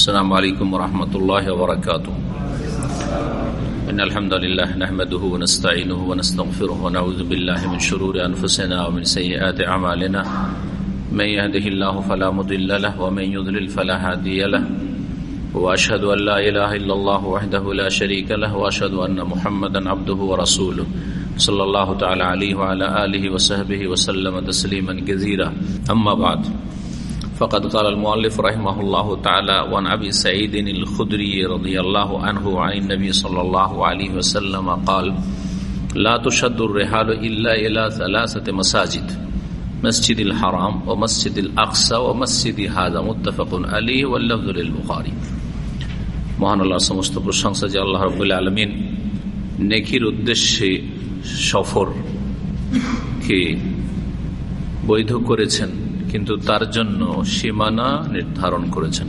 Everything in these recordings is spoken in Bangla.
السلام علیکم ورحمۃ اللہ وبرکاتہ ان الحمد لله نحمده ونستعینه ونستغفره ونعوذ بالله من شرور انفسنا ومن سيئات اعمالنا من يهده الله فلا مضل له ومن يضلل فلا هادي له. واشهد ان لا اله الا الله وحده لا شريك له واشهد ان محمدا عبده ورسوله. صلی اللہ تعالی علیہ وعلی آلہ وصحبہ وسلم تسلیما كثيرا. اما بعد. فقد قال المؤلف رحمه الله تعالى وعن أبي سعيد الخدري رضي الله عنه عن النبي صلى الله عليه وسلم قال لا تشد الرحال إلا إلى ثلاثة مساجد مسجد الحرام ومسجد الأقصى ومسجد هذا متفق عليه واللفظ للبخاري মহান আল্লাহ সমস্ত প্রশংসা যে আল্লাহ রবুল্লা আলমিন নেকির উদ্দেশ্যে সফরকে বৈধ করেছেন কিন্তু তার জন্য সীমানা নির্ধারণ করেছেন।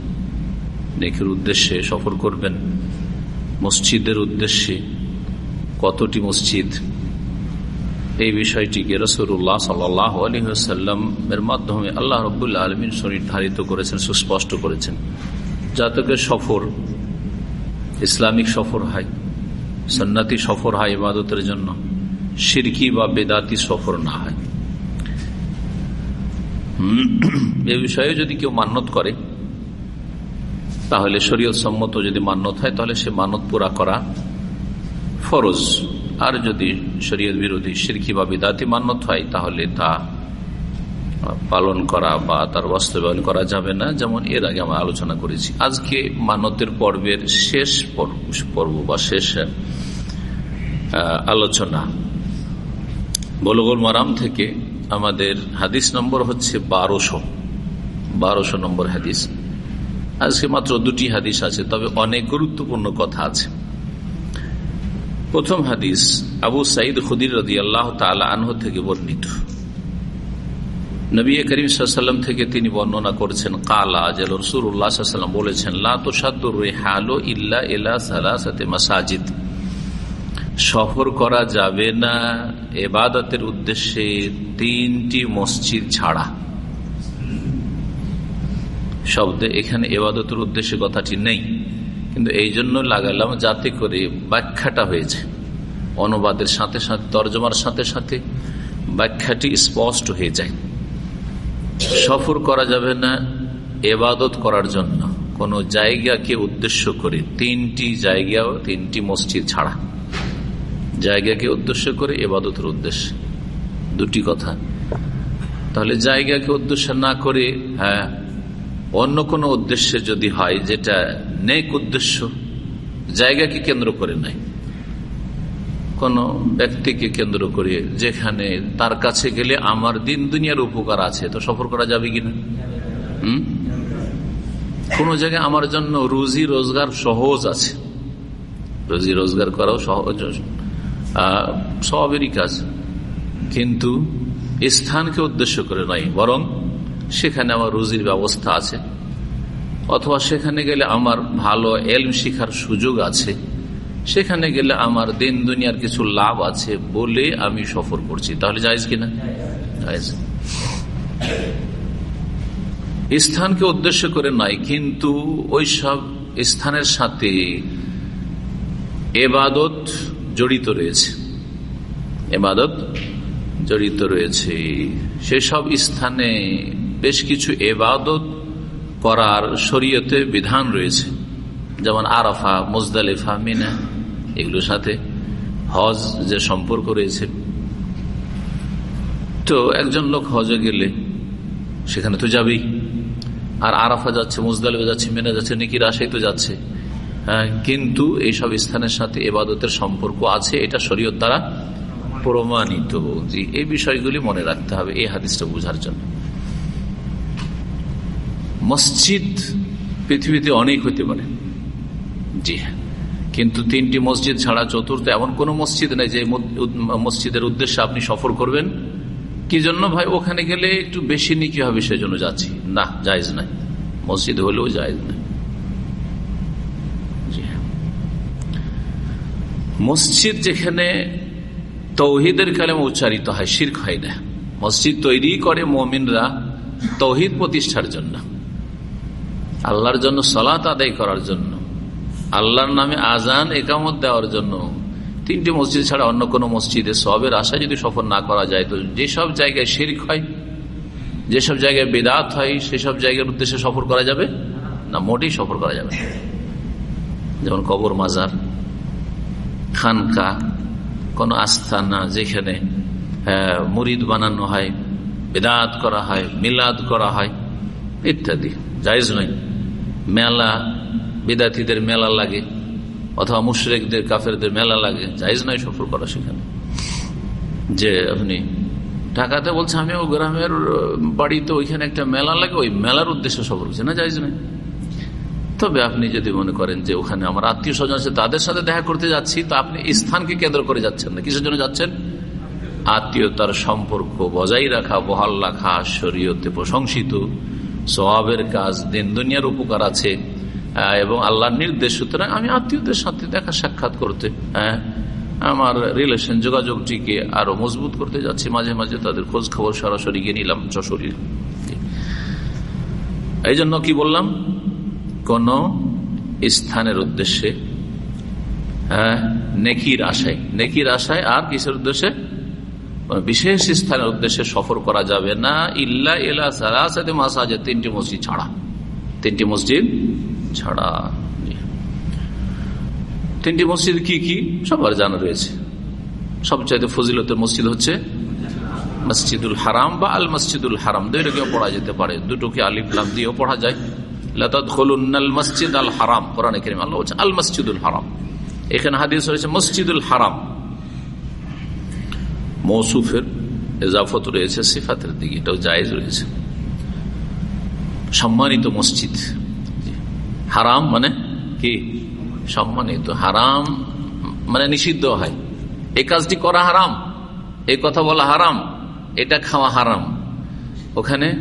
নেকির উদ্দেশ্যে সফর করবেন। মসজিদের উদ্দেশ্যে কতটি মসজিদ? এই বিষয়টিকে রসুল্লাহ সাল্লাহ আলহিহাল্লামের মাধ্যমে আল্লাহ রবুল্লা আলমিন সুনির্ধারিত করেছেন, সুস্পষ্ট করেছেন। যাতকে সফর ইসলামিক সফর হয় সন্ন্যাতি সফর হয় ইবাদতের জন্য। সিরকি বা বেদাতি সফর না হয়। এ বিষয়ে যদি কেউ মান্যত করে, তাহলে শরীয়ত সম্মত যদি মান্যত হয়, তাহলে সে মানত পুরা করা ফরজ। আর যদি শরীয়ত বিরোধী সিরকি বা বিদাতি মান্যত হয়, তাহলে তা পালন করা বা তার বাস্তবায়ন করা যাবে না, যেমন এর আগে আমরা আলোচনা করেছি। আজকে মানতের পর্বের শেষ পর্ব বা শেষ আলোচনা। বলগোল মারাম থেকে আমাদের হাদিস নম্বর হচ্ছে বারোশো বারোশো নম্বর হাদিস। আজকে মাত্র দুটি হাদিস আছে, তবে অনেক গুরুত্বপূর্ণ কথা আছে। প্রথম হাদিস, আবু সাইদ খুদির রদি আল্লাহ আনহ থেকে বর্ণিত। নবী করিম সাল্লাম থেকে তিনি বর্ণনা করেছেন, কালা যে রসুর বলেছেন লাতো ইল্লা ইলা সালাসাতে মাসাজিদ। সফর করা যাবে না। এবাদতের উদ্দেশ্যে তিনটি মসজিদ ছাড়া। শব্দে এখানে এবাদতের উদ্দেশ্যে কথাটি নেই। কিন্তু এই জন্য লাগালাম যাতে করে ব্যাখ্যাটা হয়েছে। অনুবাদের সাথে সাথে, তর্জমার সাথে সাথে ব্যাখ্যাটি স্পষ্ট হয়ে যায়। সফর করা যাবে না এবাদত করার জন্য। কোন জায়গাকে উদ্দেশ্য করে তিনটি জায়গা তিনটি মসজিদ ছাড়া। জায়গাকে উদ্দেশ্য করে এবাদতের উদ্দেশ্য। দুটি কথা। তাহলে জায়গাকে উদ্দেশ্য না করে হ্যাঁ অন্য কোনো উদ্দেশ্যে যদি হয়, যেটা নেক উদ্দেশ্য, জায়গাকে কেন্দ্র করে নাই। কোন ব্যক্তিকে কেন্দ্র করে যেখানে তার কাছে গেলে আমার দিন দুনিয়ার উপকার আছে, তো সফর করা যাবে কিনা? হম? কোন জায়গায় আমার জন্য রুজি রোজগার সহজ আছে। রুজি রোজগার করাও সহজ সবেরই কাজ। কিন্তু স্থানকে উদ্দেশ্য করে নয়, বরং সেখানে আমার রুজির ব্যবস্থা আছে। অথবা সেখানে গেলে আমার ভালো এলম শিখার সুযোগ আছে। সেখানে গেলে আমার দিন দুনিয়ার কিছু লাভ আছে বলে আমি সফর করছি। তাহলে যাইজ কিনা? স্থানকে উদ্দেশ্য করে নয়, কিন্তু ওই সব স্থানের সাথে এবাদত জড়িত রয়েছে। এবাদত জড়িত রয়েছে। সেসব স্থানে বেশ কিছু এবাদত করার শরীয়তে বিধান রয়েছে। যেমন আরাফা, মুজদালিফা, মিনা, এগুলোর সাথে হজ যে সম্পর্ক রয়েছে। তো একজন লোক হজে গেলে সেখানে তো যাবেই। আর আরাফা যাচ্ছে, মুজদালিফা যাচ্ছে, মেনা যাচ্ছে, নিকির আশাই তো যাচ্ছে। কিন্তু এইসব স্থানের সাথে এবাদতের সম্পর্ক আছে, এটা শরীয়ত দ্বারা প্রমাণিত। জি, এই বিষয়গুলি মনে রাখতে হবে এই হাদিসটা বোঝার জন্য। মসজিদ পৃথিবীতে অনেক হতে পারে। জি হ্যাঁ। কিন্তু তিনটি মসজিদ ছাড়া চতুর্থ এমন কোন মসজিদ নেই যে মসজিদের উদ্দেশ্যে আপনি সফর করবেন। কি জন্য ভাই? ওখানে গেলে একটু বেশি নিকি হবে, সেজন্য যাচ্ছি। না, জায়জ নাই। মসজিদ হলেও জায়জ নাই। মসজিদ যেখানে তৌহিদের কালেমা উচ্চারিত হয়, শির্ক হয় না। মসজিদ তৈরি করে মমিনরা তৌহিদ প্রতিষ্ঠার জন্য। আল্লাহর জন্য সলাত আদায় করার জন্য। আল্লাহর নামে আজান একামত দেওয়ার জন্য। তিনটি মসজিদ ছাড়া অন্য কোনো মসজিদে সবের আশা যদি সফর না করা যায়, তো যেসব জায়গায় শিরিক হয়, যেসব জায়গায় বেদাত হয়, সেসব জায়গার উদ্দেশ্যে সফর করা যাবে? না, মোটেই সফর করা যাবে যেমন কবর মাজার। খানকা, কোন আস্থানা যেখানে মুরিদ বানানো হয়, বেদাত করা হয়, মিলাদ করা হয়, ইত্যাদি, জায়জ নয়। মেলা, বিদাতিদের মেলা লাগে, অথবা মুশরেকদের, কাফেরদের মেলা লাগে, জায়জ নয় সফর করা সেখানে। যে আপনি ঢাকাতে বলছে আমি ও গ্রামের বাড়িতে ওইখানে একটা মেলা লাগে, ওই মেলার উদ্দেশ্যে সফর করছে। না, জায়জ নয়। তবে আপনি যদি মনে করেন যে ওখানে আমার আত্মীয় স্বজন আছে, তাদের সাথে দেখা করতে যাচ্ছি, তো আপনি স্থানকে কেন্দ্র করে যাচ্ছেন না। কিসের জন্য যাচ্ছেন? আত্মীয়তার সম্পর্ক বজায় রাখা, বহাল রাখা, শরীয়তে প্রশংসিত সবাবের কাজ, দিন দুনিয়ার উপকার আছে এবং আল্লাহর নির্দেশ। সুতরাং আমি আত্মীয়দের সাথে দেখা সাক্ষাৎ করতে হ্যাঁ আমার রিলেশন যোগাযোগটিকে আরও মজবুত করতে যাচ্ছি। মাঝে মাঝে তাদের খোঁজ খবর সরাসরি গিয়ে নিলাম যশোরী এই জন্য কি বললাম? কোন স্থানের উদ্দেশ্যে হ্যাঁ নেকির আশায়। নেকির আশায় আর কিসের উদ্দেশ্যে? বিশেষ স্থানের উদ্দেশ্যে সফর করা যাবে না। ইল্লা ইলা সারাসাতে মাসাজে তিনটি মসজিদ ছাড়া। তিনটি মসজিদ ছাড়া তিনটি মসজিদ কি কি? সবার জানা রয়েছে। সবচাইতে ফজিলতের মসজিদ হচ্ছে মসজিদুল হারাম বা আল মসজিদুল হারাম। দুইটাকেও পড়া যেতে পারে। দুটোকে আলিফ লাম দিয়েও পড়া যায়। মসজিদ আল হারাম। আল হারাম। এখানে হাদিস রয়েছে, মসজিদুল হারাম। মৌসুফের রয়েছে দিকে। এটাও জায়েজ রয়েছে। সম্মানিত মসজিদ। হারাম মানে কি? সম্মানিত। হারাম মানে নিষিদ্ধ হয়। এই কাজটি করা হারাম। এই কথা বলা হারাম। এটা খাওয়া হারাম। ওখানে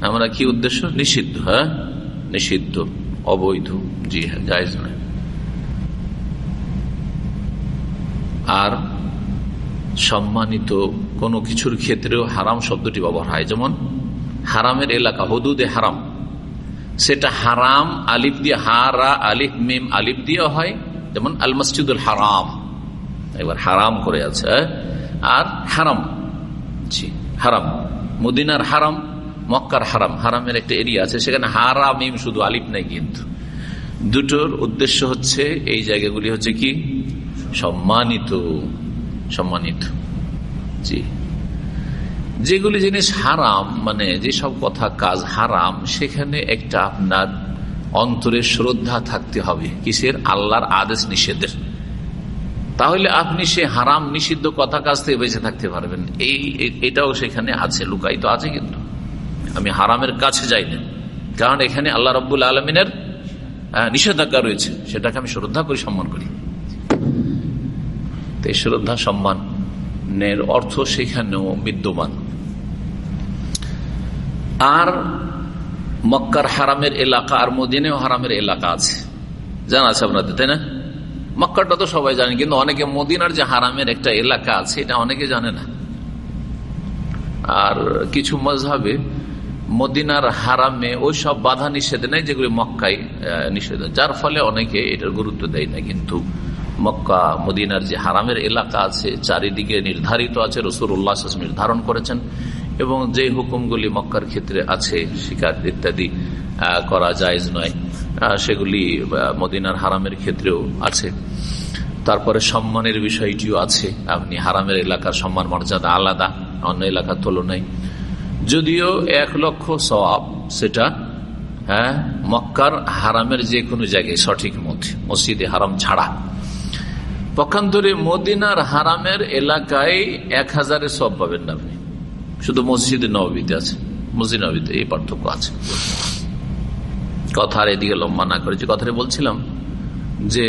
আমরা কি উদ্দেশ্য? নিষিদ্ধ হ্যাঁ? নিষিদ্ধ, অবৈধ জি হ্যাঁ জায়জ নয়। আর সম্মানিত কোনো কিছুর ক্ষেত্রেও হারাম শব্দটি ব্যবহার হয়। যেমন, হারামের এলাকা, হদুদে হারাম। সেটা হারাম আলিফ দিয়ে, হারা আলিফ মিম আলিফ দিয়ে হয়। যেমন, আল মসজিদুল হারাম। এবার হারাম করে আছে আর হারাম। জি, হারাম। মদিনার হারাম। মক্কার হারাম, হারামের একটা এরিয়া আছে, সেখানে হারা মিম শুধু আলিফ নাই কিন্তু। দুটোর উদ্দেশ্য হচ্ছে, এই জায়গাগুলি হচ্ছে কি? সম্মানিত সম্মানিত। জি। যেগুলি জিনিস হারাম মানে যেসব কথা কাজ হারাম, সেখানে একটা আপনার অন্তরে শ্রদ্ধা থাকতে হবে। কিসের? আল্লাহর আদেশ নিষেধের। তাহলে আপনি সে হারাম নিষিদ্ধ কথা কাজ থেকে বেঁচে থাকতে পারবেন। এই, এটাও সেখানে আছে লুকাই তো আছে কিন্তু। আমি হারামের কাছে যাই না কারণ এখানে আল্লাহ রব্বুল আলমিনের নিষেধাজ্ঞা রয়েছে। সেটাকে আমি শ্রদ্ধা করি সম্মান করি। শ্রদ্ধা সম্মানের অর্থ সেখানেও বিদ্যমান। আর মক্কার হারামের এলাকা আর মদিনেও হারামের এলাকা আছে। জানা আছে আপনাদের, তাই না? মক্কারটা তো সবাই জানে, কিন্তু অনেকে মদিনার যে হারামের একটা এলাকা আছে, এটা অনেকে জানে না। আর কিছু মজাবে মদিনার হারামে ওই সব বাধা নিষেধ নেই, যেগুলি মক্কায় নিষেধ। যার ফলে অনেকে এটার গুরুত্ব দেয় না, কিন্তু মক্কা, মদিনার যে হারামের এলাকা আছে, চারিদিকে নির্ধারিত আছে রসুর উল্লাহ নির্ধারণ করেছেন, এবং যে হুকুমগুলি মক্কার ক্ষেত্রে আছে, শিকার ইত্যাদি করা যায় নয় সেগুলি মদিনার হারামের ক্ষেত্রেও আছে। তারপরে সম্মানের বিষয়টিও আছে। আপনি হারামের এলাকার সম্মান মর্যাদা আলাদা, অন্য এলাকার তুলনায়। যদিও এক লক্ষ সবাব সেটা হ্যাঁ মক্কার হারামের যে কোনো জায়গায় সঠিক মধ্যে মসজিদে হারাম ছাড়া। পক্ষান্তরে মদিনার হারামের এলাকায় এক হাজারের সব পাবেন না আপনি। শুধু মসজিদে নবীতে আছে, মসজিদ নবীতে এই পার্থক্য আছে। কথার এদিকে লম্বা না করেছি কথাটা বলছিলাম, যে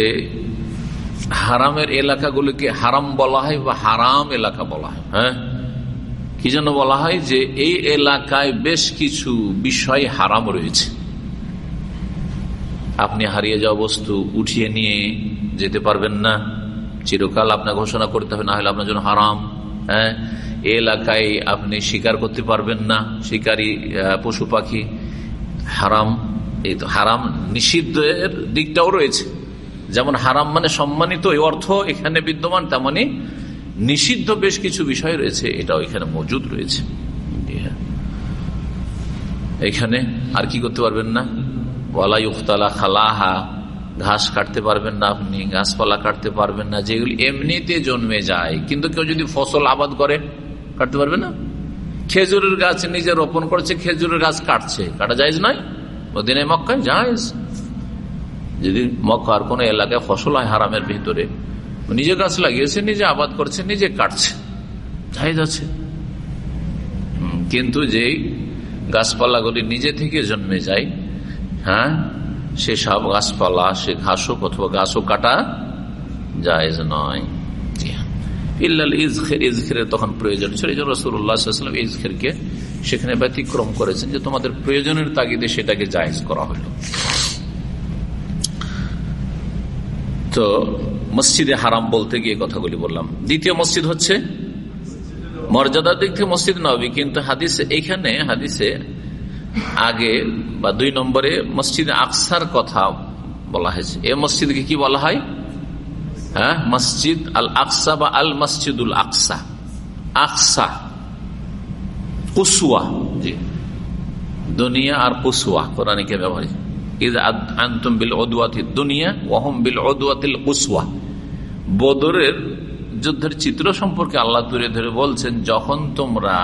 হারামের এলাকাগুলিকে হারাম বলা হয় বা হারাম এলাকা বলা হয় হ্যাঁ? কি জন্য বলা হয় যে এই এলাকায় বেশ কিছু বিষয় হারাম রয়েছে। আপনি হারিয়ে যাওয়া বস্তু উঠিয়ে নিয়ে যেতে পারবেন না। চিরকাল আপনার ঘোষণা করতে হবে, না হলে আপনার জন্য হারাম। হ্যাঁ? এলাকায় আপনি শিকার করতে পারবেন না, শিকারী পশু পাখি। হারাম, এই তো হারাম নিষিদ্ধের দিকটাও রয়েছে। যেমন হারাম মানে সম্মানিত, এই অর্থ এখানে বিদ্যমান তেমনি নিষিদ্ধ বেশ কিছু বিষয় রয়েছে এটা এখানে মজুদ রয়েছে। হ্যাঁ। এখানে আর কি করতে পারবেন না? ওয়ালা ইউখতালা খালাহা, ঘাস কাটতে পারবেন না আপনি, গাছপালা কাটতে পারবেন না, যেগুলি এমনিতে জন্মে যায়, কিন্তু কেউ যদি ফসল আবাদ করে, কাটতে পারবে না? খেজুরের গাছ নিজে রোপণ করছে, খেজুরের গাছ কাটছে। কাটা যায় নয়? ওদিনে মক্কায় যায় যদি মক্কার কোন এলাকায় ফসল হয় হারামের ভিতরে নিজে গাছ লাগিয়েছে, নিজে আবাদ করছে, নিজে কাটছে। জায়জ আছে কিন্তু যেই গাছপালাগুলি নিজে থেকে জন্মে যায় হ্যাঁ সেসব গাছপালা, সে ঘাসও অথবা গাছও কাটা যায় নয়। হ্যাঁ। ইল্লাল ইজখের তখন প্রয়োজন ছিল। এই জন্য রসুল্লাহাম ইজখেরকে সেখানে ব্যতিক্রম করেছেন যে তোমাদের প্রয়োজনের তাগিদে সেটাকে জায়েজ করা হলো। তো মসজিদে হারাম বলতে গিয়ে কথাগুলি বললাম। দ্বিতীয় মসজিদ হচ্ছে মর্যাদার দিক থেকে মসজিদ নবী, কিন্তু হাদিসে এখানে, হাদিসে আগে বা দুই নম্বরে মসজিদ আকসার কথা বলা হয়েছে। এ মসজিদকে কি বলা হয়? হ্যাঁ মসজিদ আল আকসা বা আল মসজিদুল আকসা। আকসা। কুসুয়া জি। দুনিয়া আর কুসুয়া কোরআনিকে ব্যবহার আন্তম বিল ওদুয়াতি দুনিয়া ওহম বিল ওদুয়াতিল কুসুয়া বদরের যুদ্ধের চিত্র সম্পর্কে আল্লাহ তুলে ধরে বলছেন, যখন তোমরা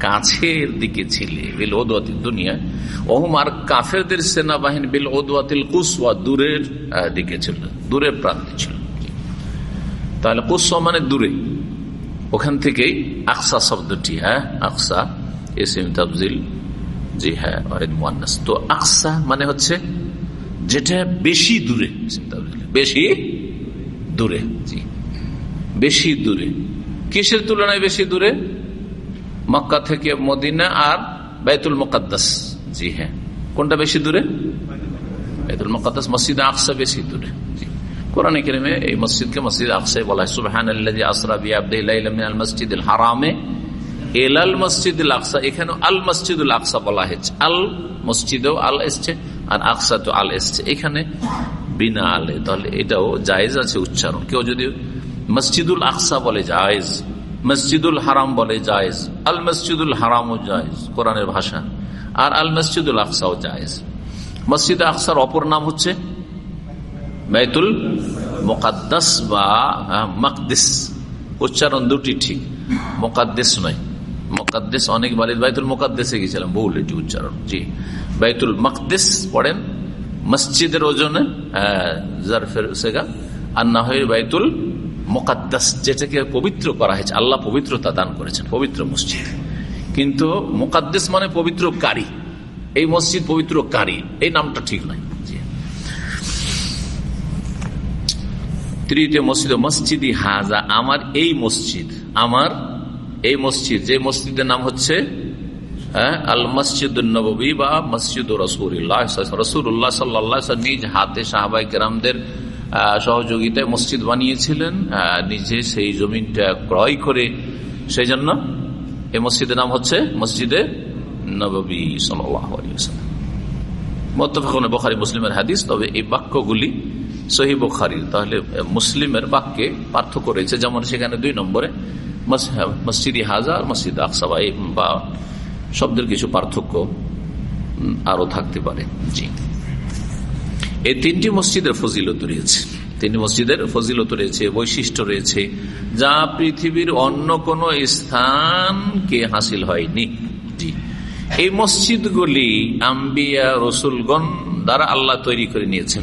কাছের দিকে ছিলে, বিল ওদুয়াতিল দুনিয়া ওহম আর কাফেরদের সেনাবাহিনী বিল ওদুয়াতিল কুসুয়া দূরের দিকে ছিল, দূরের প্রান্তে ছিল। তাহলে কুসুয়া মানে দূরে। ওখান থেকেই আকসা শব্দটি হ্যাঁ? আকসা, এসিম তাবজিল জি হ্যাঁ তো আকসা মানে হচ্ছে যেটা বেশি দূরে বেশি দূরে, জি। বেশি দূরে। কিসের তুলনায় বেশি দূরে? মক্কা থেকে মদিনা আর বাইতুল মোকাদ্দাস। জি হ্যাঁ। কোনটা বেশি দূরে? বাইতুল মোকাদ্দাস, মসজিদ আকসা বেশি দূরে, জি। এই মসজিদকে মসজিদ বলা মসজিদ হারামে। আল বলা হয়েছে। আল মসজিদেও আল আর তো আল এসছে। এখানে বিনা আলে, তাহলে এটাও জায়েজ আছে উচ্চারণ। কেউ যদি মসজিদুল আকসা বলে জায়েজ, মসজিদুল হারাম বলে জায়েজ, আল মসজিদুল হারামও জায়েজ, কোরআনের ভাষা, আর আল মসজিদুল আকসাও জায়েজ। মসজিদ আকসার অপর নাম হচ্ছে বাইতুল মোকাদ্দাস বা মকদিস। উচ্চারণ দুটি ঠিক, মোকাদ্দেস নয়। মোকাদ্দেস, অনেক বাড়ির বাইতুল মোকাদ্দেসে গেছিলাম বহুল উচ্চারণ। জি, বাইতুল মকদেস পড়েন মসজিদের ওজনে জারফের আর না হয় বাইতুল মোকাদ্দাস যেটাকে পবিত্র করা হয়েছে, আল্লাহ পবিত্রতা দান করেছেন, পবিত্র মসজিদ। কিন্তু মোকাদ্দেস মানে পবিত্র কারি এই মসজিদ পবিত্র কারি এই নামটা ঠিক নয় তৃতীয় মসজিদ, মসজিদি হাজা, আমার এই মসজিদ, আমার এই মসজিদ, যে মসজিদের নাম হচ্ছে আল মসজিদ নবী বা মসজিদ রসুল্লাহ রসুল্লাহ সাল্লাহ নিজ হাতে সাহাবাই কেরামদের সহযোগিতায় মসজিদ বানিয়েছিলেন। নিজে সেই জমিনটা ক্রয় করে সেই জন্য এই মসজিদের নাম হচ্ছে মসজিদে নবী সাল্লাম বখারি মুসলিমের হাদিস, তবে এই বাক্যগুলি সহি বখারির। তাহলে মুসলিমের বাক্যে পার্থক্য রয়েছে। যেমন সেখানে দুই নম্বরে মসজিদি হাজার মসজিদ আকসাবাই বা শব্দের কিছু পার্থক্য আরও থাকতে পারে। জি। এই তিনটি মসজিদের ফজিলত রয়েছে। তিনটি মসজিদের ফজিলত রয়েছে, বৈশিষ্ট্য রয়েছে, যা পৃথিবীর অন্য কোন স্থানকে হাসিল হয়নি। এই মসজিদগুলি আম্বিয়া, রসুলগণ দ্বারা আল্লাহ তৈরি করে নিয়েছেন।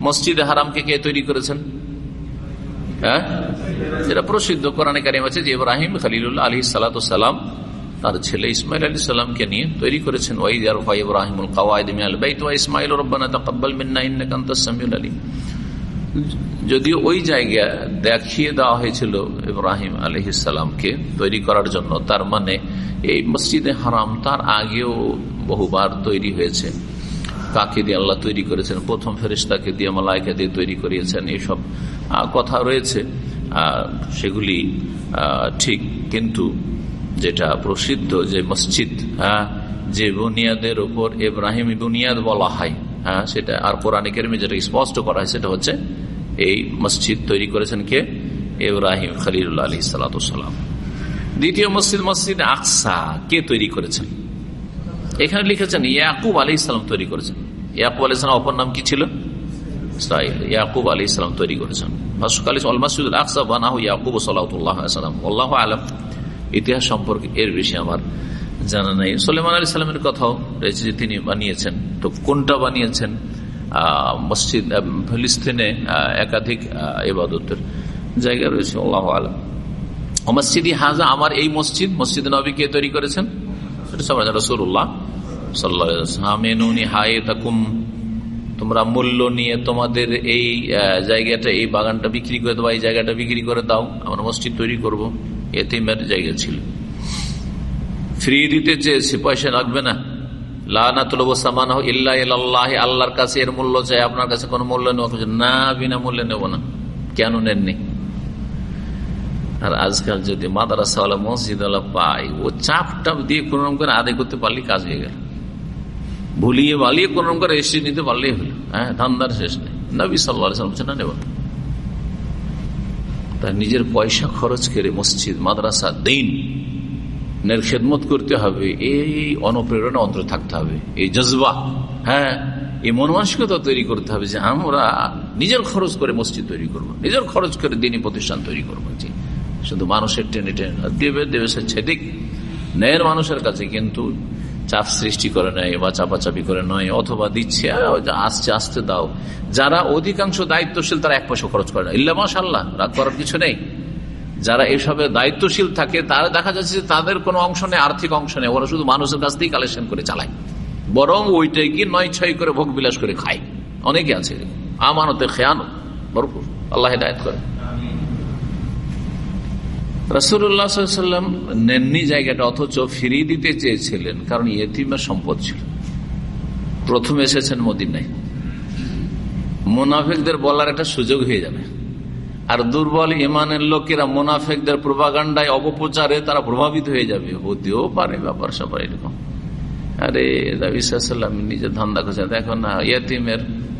মসজিদে হারামকে কে তৈরি করেছেন? হ্যাঁ? যেটা প্রসিদ্ধ কোরআনে কারিম আছে যে ইব্রাহিম খালিলুল্লাহ আলী সালাম তার ছেলে ইসমাইল আলী সাল্লামকে নিয়ে তৈরি করেছেন ইব্রাহিমুল ইসমাইল যদিও ওই জায়গা দেখিয়ে দেওয়া হয়েছিল ইব্রাহিম আলহিসামকে তৈরি করার জন্য, তার মানে এই মসজিদে হারাম তার আগেও বহুবার তৈরি হয়েছে। কাকে দিয়ে আল্লাহ তৈরি করেছেন? প্রথম ফেরিস্তাকে দিয়ে, মালায়কা দিয়ে তৈরি করিয়েছেন এইসব কথা রয়েছে। সেগুলি ঠিক, কিন্তু যেটা প্রসিদ্ধ যে মসজিদ হ্যাঁ যে বুনিয়াদের উপর এব্রাহিম বুনিয়াদ বলা হয় হ্যাঁ সেটা আর কোরআনিকের যেটা স্পষ্ট করা হয় সেটা হচ্ছে এই মসজিদ তৈরি করেছেন কে? ইব্রাহিম খালিল্লাহ আলী সালাতাম দ্বিতীয় মসজিদ মসজিদ আকসা, কে তৈরি করেছেন? এখানে লিখেছেন ইয়াকুব আলী ইসলাম তৈরি করেছেন। ইয়াকুব আলী ইসলাম অপর নাম কি ছিল? ইয়াকুব আলী ইসলাম তৈরি করেছেন। আকসা বানাহ ইয়াকুব সাল্লাহ আলম। ইতিহাস সম্পর্কে এর বেশি আমার জানা নাই। সোলেমান আলী সাল্লামের কথাও রয়েছে যে তিনি বানিয়েছেন। তো কোনটা বানিয়েছেন? মসজিদ ফিলিস্তিনে একাধিক এবাদতের জায়গা রয়েছে, আল্লাহ আলম। মসজিদ হাজা, আমার এই মসজিদ মসজিদ নবী কে তৈরি করেছেন? হায়ে তোমরা মূল্য নিয়ে তোমাদের এই জায়গাটা, এই বাগানটা বিক্রি করে দাও, এই জায়গাটা বিক্রি করে দাও, আমরা মসজিদ তৈরি করব। এতিমের জায়গা ছিল। ফ্রি দিতে চেয়েছে পয়সা লাগবে না। আল্লাহর কাছে এর মূল্য চাই, আপনার কাছে কোনো মূল্য না বিনা মূল্যে না। কেন নেননি? আর আজকাল যদি ও করে আদায় করতে পারলে কাজ হয়ে গেল। ভুলিয়ে বালিয়ে কোন রকম করে এসে নিতে পারলেই হলো। হ্যাঁ ধান্দার শেষ নেই। নবী সাল্লাহ বলছে না নেব তার নিজের পয়সা খরচ করে মসজিদ, মাদ্রাসা, দিন, নের খেদমত করতে হবে, এই অনুপ্রেরণা অন্তর থাকতে হবে, এই জজবা হ্যাঁ এই মন মানসিকতা তৈরি করতে হবে যে আমরা নিজের খরচ করে মসজিদ তৈরি করব। নিজের খরচ করে দিনই প্রতিষ্ঠান তৈরি করব, জি শুধু মানুষের টেনে টেনে দেবে দেবে সে ছেদিক ন্যায়ের মানুষের কাছে কিন্তু চাপ সৃষ্টি করে নেয় বা চাপাচাপি করে নয় অথবা দিচ্ছে আসছে, আসতে দাও। যারা অধিকাংশ দায়িত্বশীল, তারা এক পয়সা খরচ করে না। ইল্লা মাসাল্লাহ রাগ করার কিছু নেই। যারা এসবে দায়িত্বশীল থাকে, তারা দেখা যাচ্ছে যে তাদের কোনো অংশ নেই, আর্থিক অংশ নেই। ওরা শুধু মানুষের কাছ থেকেই কালেকশন করে চালায়। বরং ওইটাই গিয়ে নয় ছয় করে ভোগ বিলাস করে খায়। অনেকে আছে, আমানতে খেয়ানো ভরপুর। আল্লাহ দায়িত্ব করে রসুল্লাহাম নেননি জায়গাটা, অথচ ফিরিয়ে দিতে চেয়েছিলেন, কারণ ইয়েতিমের সম্পদ ছিল। প্রথম এসেছেন মদিনায়। মোনাফেকদের বলার একটা সুযোগ হয়ে যাবে। আর দুর্বল ইমানের লোকেরা মোনাফেকদের প্রভাগান্ডায় অপপ্রচারে তারা প্রভাবিত হয়ে যাবে। হতেও পারে, ব্যাপার সবার এরকম। আরে রাবিসাল্লাম নিজের ধান্দা করছেন। দেখো না ইয়াতিমের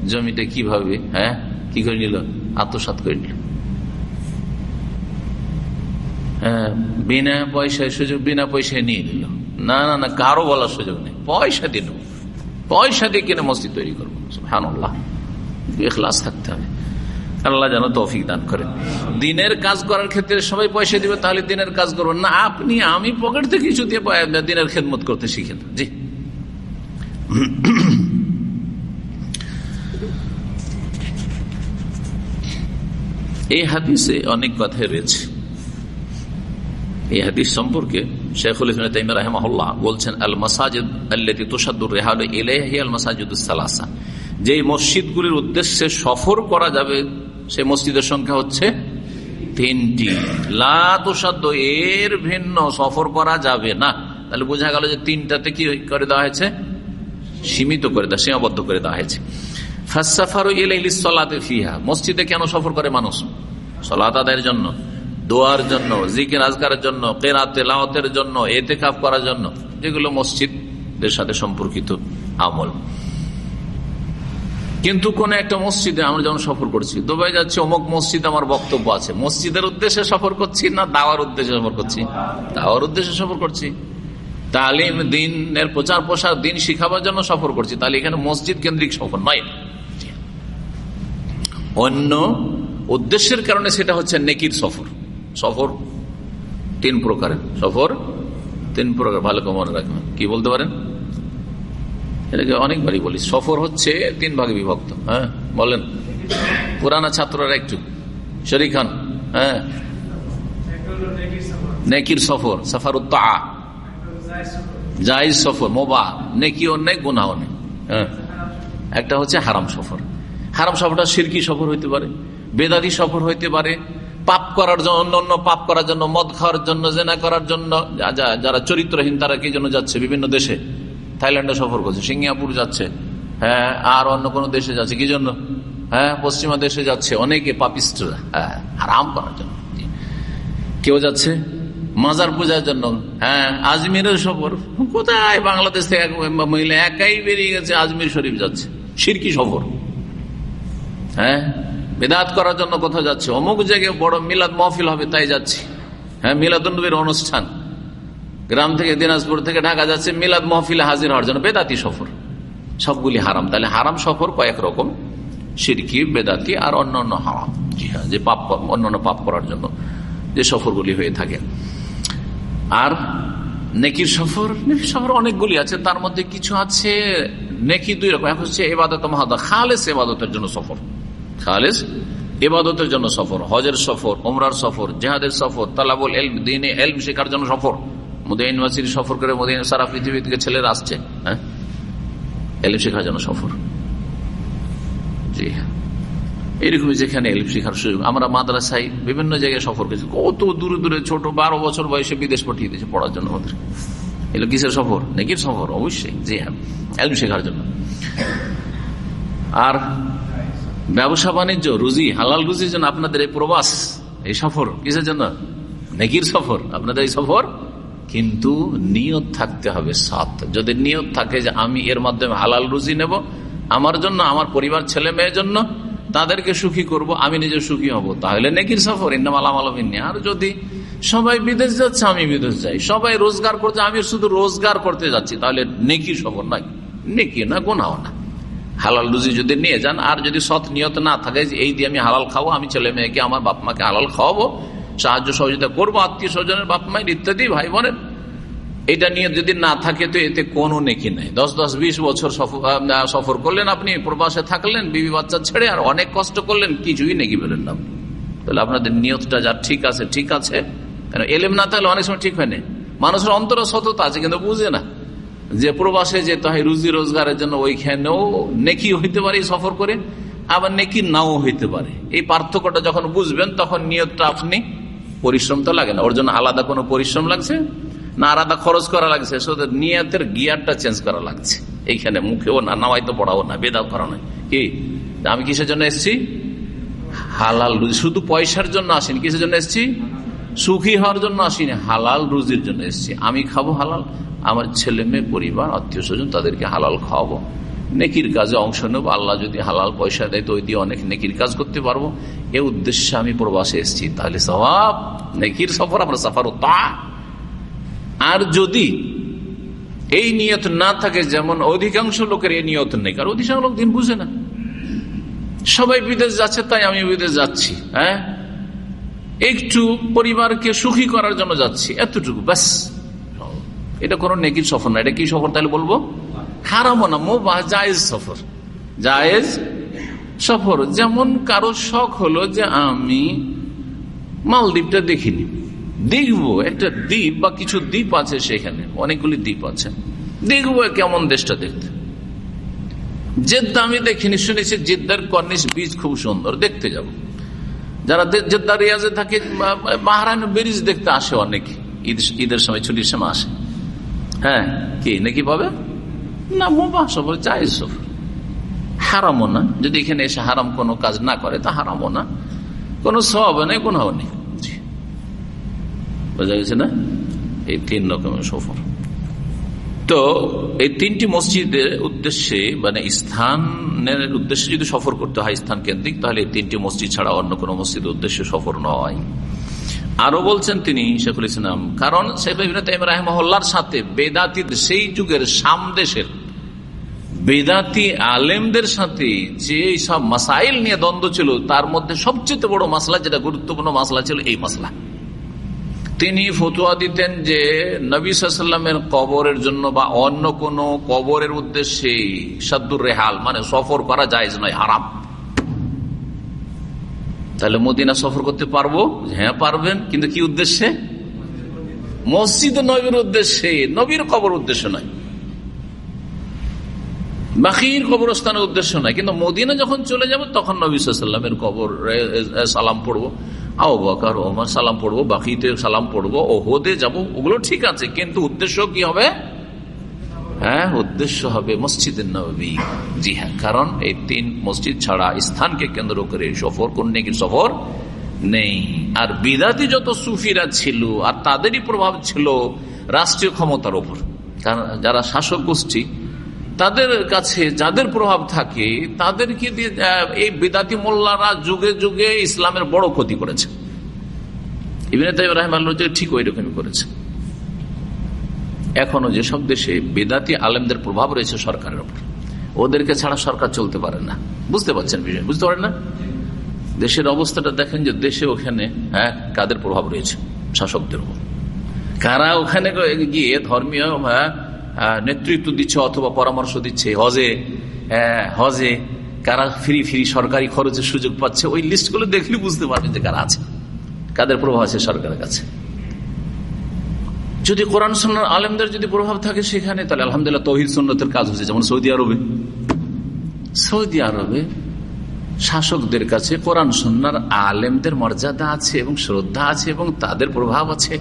জমিটা কীভাবে হ্যাঁ কি করে নিল? আত্মসাত করে নিল হ্যাঁ বিনা পয়সায় সুযোগ, বিনা পয়সায় নিয়ে নিল। না না না, কারও বলার সুযোগ নেই। পয়সা দিয়ে দিল পয়সা দিয়ে কিনে মসজিদ তৈরি করব। এখলাস থাকতে হবে। আল্লাহ যেন তৌফিক দান করেন। দিনের কাজ করার ক্ষেত্রে সবাই পয়সা দিবে, তাহলে দিনের কাজ করবেন না। আপনি, আমি পকেট থেকে কিছু দিয়ে দিনের খেদমত করতে শিখেন। জি। এই হাদিসে অনেক কথাই রয়েছে। এই হাদিস সম্পর্কে শেখুল ইসলাম তাইমা রাহমাহুল্লাহ বলছেন আল মাসাজিদ আল্লাতি তুষাদুর রেহাল ইলাইহি আল মাসাজিদুস সালাসা। যে মসজিদগুলির উদ্দেশ্যে সফর করা যাবে, সে মসজিদের সংখ্যা হচ্ছে তিনটি। লাতুসাধ্য এর ভিন্ন সফর করা যাবে না। তাহলে বোঝা গেল যে তিনটাতে কি করে দেওয়া হয়েছে? সীমিত করে দেওয়া, সীমাবদ্ধ করে দেওয়া হয়েছে। ফিহা। মসজিদে কেন সফর করে মানুষ? সলাত আদায়ের জন্য। দোয়ার জন্য, জিকির আজকারের জন্য, কেরাতে লাওতের জন্য এতে কাপ করার জন্য, যেগুলো মসজিদের সাথে সম্পর্কিত আমল। কিন্তু কোন একটা মসজিদে আমরা যেমন সফর করছি, দুবাই যাচ্ছি, অমুক মসজিদ আমার বক্তব্য আছে। মসজিদের উদ্দেশ্যে সফর করছি না দাওয়ার উদ্দেশ্যে সফর করছি? দাওয়ার উদ্দেশ্যে সফর করছি। তালিম দিনের প্রচার প্রসার, দিন শিখাবার জন্য সফর করছি। তাহলে এখানে মসজিদ কেন্দ্রিক সফর নয়। অন্য উদ্দেশ্যের কারণে সেটা হচ্ছে নেকির সফর। সফর তিন প্রকারের। সফর তিন প্রকার, ভালো মনে রাখবেন। কি বলতে পারেন? এটাকে অনেকবারই বলি। সফর হচ্ছে তিন ভাগে বিভক্ত হ্যাঁ? বলেন। পুরানা ছাত্ররা একটু। শরী খান হ্যাঁ? নেকির সফর সফর জাহিজ সফর, মোবা। নেকিও নেই গুনাও নেই হ্যাঁ? একটা হচ্ছে হারাম সফর। হারাম সফরটা সিরকি সফর হইতে পারে বেদাদি সফর হইতে পারে করার জন্য, অন্য পাপ করার জন্য, মদ খাওয়ার জন্য, জেনা করার জন্য যারা চরিত্রহীন তারা কি জন্য যাচ্ছে? বিভিন্ন দেশে। থাইল্যান্ডে সফর করছে, সিঙ্গাপুর যাচ্ছে হ্যাঁ আর অন্য কোনো দেশে যাচ্ছে, কি জন্য? হ্যাঁ পশ্চিমা দেশে যাচ্ছে, অনেকে পাপিস্টরা হ্যাঁ আরাম করার জন্য। কেউ যাচ্ছে মাজার পূজার জন্য হ্যাঁ আজমিরের সফর। কোথায়? বাংলাদেশ থেকে মহিলা একাই বেরিয়ে গেছে, আজমির শরীফ যাচ্ছে। সিরকি সফর। হ্যাঁ বেদাত করার জন্য কোথাও যাচ্ছে? অমুক জায়গায় বড় মিলাদ মহফিল হবে, তাই যাচ্ছি। হ্যাঁ মিলাদুন্নবীর অনুষ্ঠান। গ্রাম থেকে দিনাজপুর থেকে ঢাকা যাচ্ছে, মিলাদ মহফিলে হাজির হওয়ার জন্য বেদাতি সফর। সবগুলি হারাম। তাহলে হারাম সফর কয়েক রকম। সিরকি, বেদাতি আর অন্য অন্য হারাম। জি হ্যাঁ যে পাপ অন্যান্য পাপ করার জন্য যে সফরগুলি হয়ে থাকে। আর নেকির সফর? নেকির সফর অনেকগুলি আছে। তার মধ্যে কিছু আছে, নেকি দুই রকম। এক হচ্ছে এবাদত মহাদা, খালেস এবাদতের জন্য সফর। খালেস এবাদতের জন্য সফর, হজের সফর ওমরার সফর, জেহাদের সফর, তালাবুল এলম দিনে এলম শেখার জন্য সফর। মোদী ইউনিভার্সিটি সফর করে মোদী সারা পৃথিবী থেকে ছেলেরা আসছে হ্যাঁ? এলম শেখার জন্য সফর। জি এইরকমই যেখানে এলম শেখার সুযোগ। আমরা মাদ্রাসায় বিভিন্ন জায়গায় সফর করেছি। কত দূরে দূরে ছোট, বারো বছর বয়সে বিদেশ পাঠিয়ে দিয়েছে পড়ার জন্য আমাদের। এগুলো কিসের সফর? নেকির সফর, অবশ্যই। জি হ্যাঁ। এলম শেখার জন্য। আর ব্যবসা বাণিজ্য, রুজি, হালাল রুজির জন্য আপনাদের এই প্রবাস, এই সফর, কিসের জন্য? নেকির সফর। আপনাদের এই সফর? কিন্তু নিয়ত থাকতে হবে সাত। যদি নিয়ত থাকে যে আমি এর মাধ্যমে হালাল রুজি নেব, আমার জন্য, আমার পরিবার, ছেলে মেয়ের জন্য, তাদেরকে সুখী করব, আমি নিজে সুখী হব, তাহলে নেকির সফর। ইন্নামালাম আলমিনী আর যদি সবাই বিদেশ যাচ্ছে, আমি বিদেশ যাই। সবাই রোজগার করছে, আমি শুধু রোজগার করতে যাচ্ছি, তাহলে নেকি সফর নয় নেকি না গোনাও না। হালাল রুজি যদি নিয়ে যান, আর যদি সৎ নিয়ত না থাকে, যে এই দিয়ে আমি হালাল খাব, আমি ছেলে মেয়েকে, আমার বাপ মাকে হালাল খাওয়াবো, সাহায্য সহযোগিতা করব, আত্মীয় স্বজনের বাপ মায়ের ইত্যাদি, ভাই বোনের, এটা নিয়ে যদি না থাকে, তো এতে কোনো নেকি নেই। দশ দশ বিশ বছর সফর করলেন আপনি, প্রবাসে থাকলেন, বিবি বাচ্চা ছেড়ে, আর অনেক কষ্ট করলেন, কিছুই নেকি বেরেন না তাহলে আপনাদের নিয়তটা যা ঠিক আছে ঠিক আছে। কেন, এলেম না তাহলে অনেক সময় ঠিক হয়নি মানুষের অন্তর সততা আছে, কিন্তু বুঝে না। যে প্রবাসে যেতে হয় রুজি রোজগারের জন্য, ওইখানেও নেকি হইতে পারে সফর করে, আবার নেকি নাও হইতে পারে। এই পার্থক্যটা যখন বুঝবেন, তখন নিয়তটা আপনি পরিশ্রম তো লাগে না। ওর জন্য আলাদা কোনো পরিশ্রম লাগছে, না আলাদা খরচ করা লাগছে শুধু নিয়তের গিয়ারটা চেঞ্জ করা লাগছে। এইখানে মুখেও না, নামাই তো পড়াও না, বেদাও করা নয় কি? আমি কিসের জন্য এসছি? হালাল রুজি। শুধু পয়সার জন্য আসিনি, কিসের জন্য এসছি? সুখী হওয়ার জন্য আসিনি, হালাল রুজির জন্য এসছি। আমি খাব হালাল আমার ছেলে মেয়ে, পরিবার, আত্মীয় স্বজন তাদেরকে হালাল খাওয়াবো। নেকির কাজে অংশ নেব। আল্লাহ যদি হালাল পয়সা দেয়, তো ওই দিয়ে অনেক নেকির কাজ করতে পারব। এ উদ্দেশ্যে আমি প্রবাসে এসেছি। তাহলে সবাব নেকির সফর, আমরা সফর তা। আর যদি এই নিয়ত না থাকে, যেমন অধিকাংশ লোকের এই নিয়ত নেই। কারণ অধিকাংশ লোক দিন বুঝে না। সবাই বিদেশ যাচ্ছে, তাই আমি বিদেশ যাচ্ছি হ্যাঁ? একটু পরিবারকে সুখী করার জন্য যাচ্ছি। এতটুকু, ব্যাস। এটা কোনো নেকির সফর না। এটা কি সফর তাহলে বলব? হারামো না মো বা জায়েজ সফর। জায়েজ সফর। যেমন কারও শখ হলো যে আমি মালদ্বীপটা দেখিনি। দেখব, একটা দ্বীপ বা কিছু দ্বীপ আছে সেখানে, অনেকগুলি দ্বীপ আছে। দেখব কেমন দেশটা দেখতে। জেদ্দা আমি দেখিনি, শুনেছি জেদ্দার কর্নিশ বীজ খুব সুন্দর, দেখতে যাব। যারা জেদ্দা রিয়াজে থাকে মাহারান ব্রিজ দেখতে আসে অনেক। ঈদের সময়, ছুটির সময় আসে। হ্যাঁ কি, নাকি পাবে? না মোবা সফর চাই সফর হারামও না। যদি এখানে এসে হারাম কোনো কাজ না করে, তা হারামও না। কোনো সব নেই কোনো নেই। বোঝা গেছে না? এই তিন রকমের সফর। তো, এই তিনটি মসজিদের উদ্দেশ্যে মানে স্থানের উদ্দেশ্যে যদি সফর করতে হয়, স্থান কেন্দ্রিক, তাহলে এই তিনটি মসজিদ ছাড়া অন্য কোনো মসজিদের উদ্দেশ্যে সফর নয়। আরও বলছেন তিনি শেখুল ইসলাম, কারণ শেখ রাহমহল্লার সাথে বেদাতি সেই যুগের সামদেশের বেদাতি আলেমদের সাথে যে সব মাসাইল নিয়ে দ্বন্দ্ব ছিল, তার মধ্যে সবচেয়ে বড় মাসলা, যেটা গুরুত্বপূর্ণ মাসলা ছিল এই মাসলা। তিনি ফতুয়া দিতেন যে নবী সাল্লামের কবরের জন্য বা অন্য কোন কবরের উদ্দেশ্যে সাদ্দুর রেহাল মানে সফর করা যায় নয়, হারাম। তাহলে মদিনা সফর করতে পারব? হ্যাঁ পারবেন। কিন্তু কি উদ্দেশ্যে? মসজিদ নবীর উদ্দেশ্যে। নবীর কবর উদ্দেশ্য নয়। বাকির কবরস্থানের উদ্দেশ্য নয়। কিন্তু মদিনা যখন চলে যাব, তখন নবী সাল্লামের কবর সালাম পড়ব। আও বাকার, ওমার, সালাম পড়ব। বাকিতে সালাম পড়ব। ও হোদে যাব। ওগুলো ঠিক আছে। কিন্তু উদ্দেশ্য কি হবে? হ্যাঁ উদ্দেশ্য হবে মসজিদের নবী। জি হ্যাঁ কারণ এই তিন মসজিদ ছাড়া স্থানকে কেন্দ্র করে সফর, কোন নাকি সফর নেই। আর বিদাতি যত সুফিরা ছিল, আর তাদেরই প্রভাব ছিল রাষ্ট্রীয় ক্ষমতার ওপর যারা শাসক গোষ্ঠী, তাদের কাছে যাদের প্রভাব থাকে, তাদেরকে দিয়ে এই বেদাতি মোল্লারা যুগে যুগে ইসলামের বড় ক্ষতি করেছে। ইবিন রাহেম ঠিক ওই রকমই করেছে। এখনও যেসব দেশে বেদাতি আলেমদের প্রভাব রয়েছে সরকারের উপর ওদেরকে ছাড়া সরকার চলতে পারে না। বুঝতে পারছেন বিষয়? বুঝতে পারেন না? দেশের অবস্থাটা দেখেন যে দেশে ওখানে হ্যাঁ কাদের প্রভাব রয়েছে? শাসকদের উপর। কারা ওখানে গিয়ে ধর্মীয় হ্যাঁ, নেতৃত্ব দিচ্ছে অথবা পরামর্শ দিচ্ছে? হজে হ্যাঁ, হজে। কারা ফ্রি ফ্রি সরকারি খরচের সুযোগ পাচ্ছে? ওই লিস্টগুলো দেখলে বুঝতে পারবেন যে কারা আছে। কাদের প্রভাব আছে সরকারের কাছে? যদি কোরআন সন্ন্যার আলেমদের যদি প্রভাব থাকে সেখানে, তাহলে আলহামদুলিল্লাহ তহিদ সন্ন্যতের কাজ হচ্ছে। যেমন সৌদি আরবে। সৌদি আরবে শাসকদের কাছে কোরআন সন্ন্যার আলেমদের মর্যাদা আছে এবং শ্রদ্ধা আছে এবং তাদের প্রভাব আছে।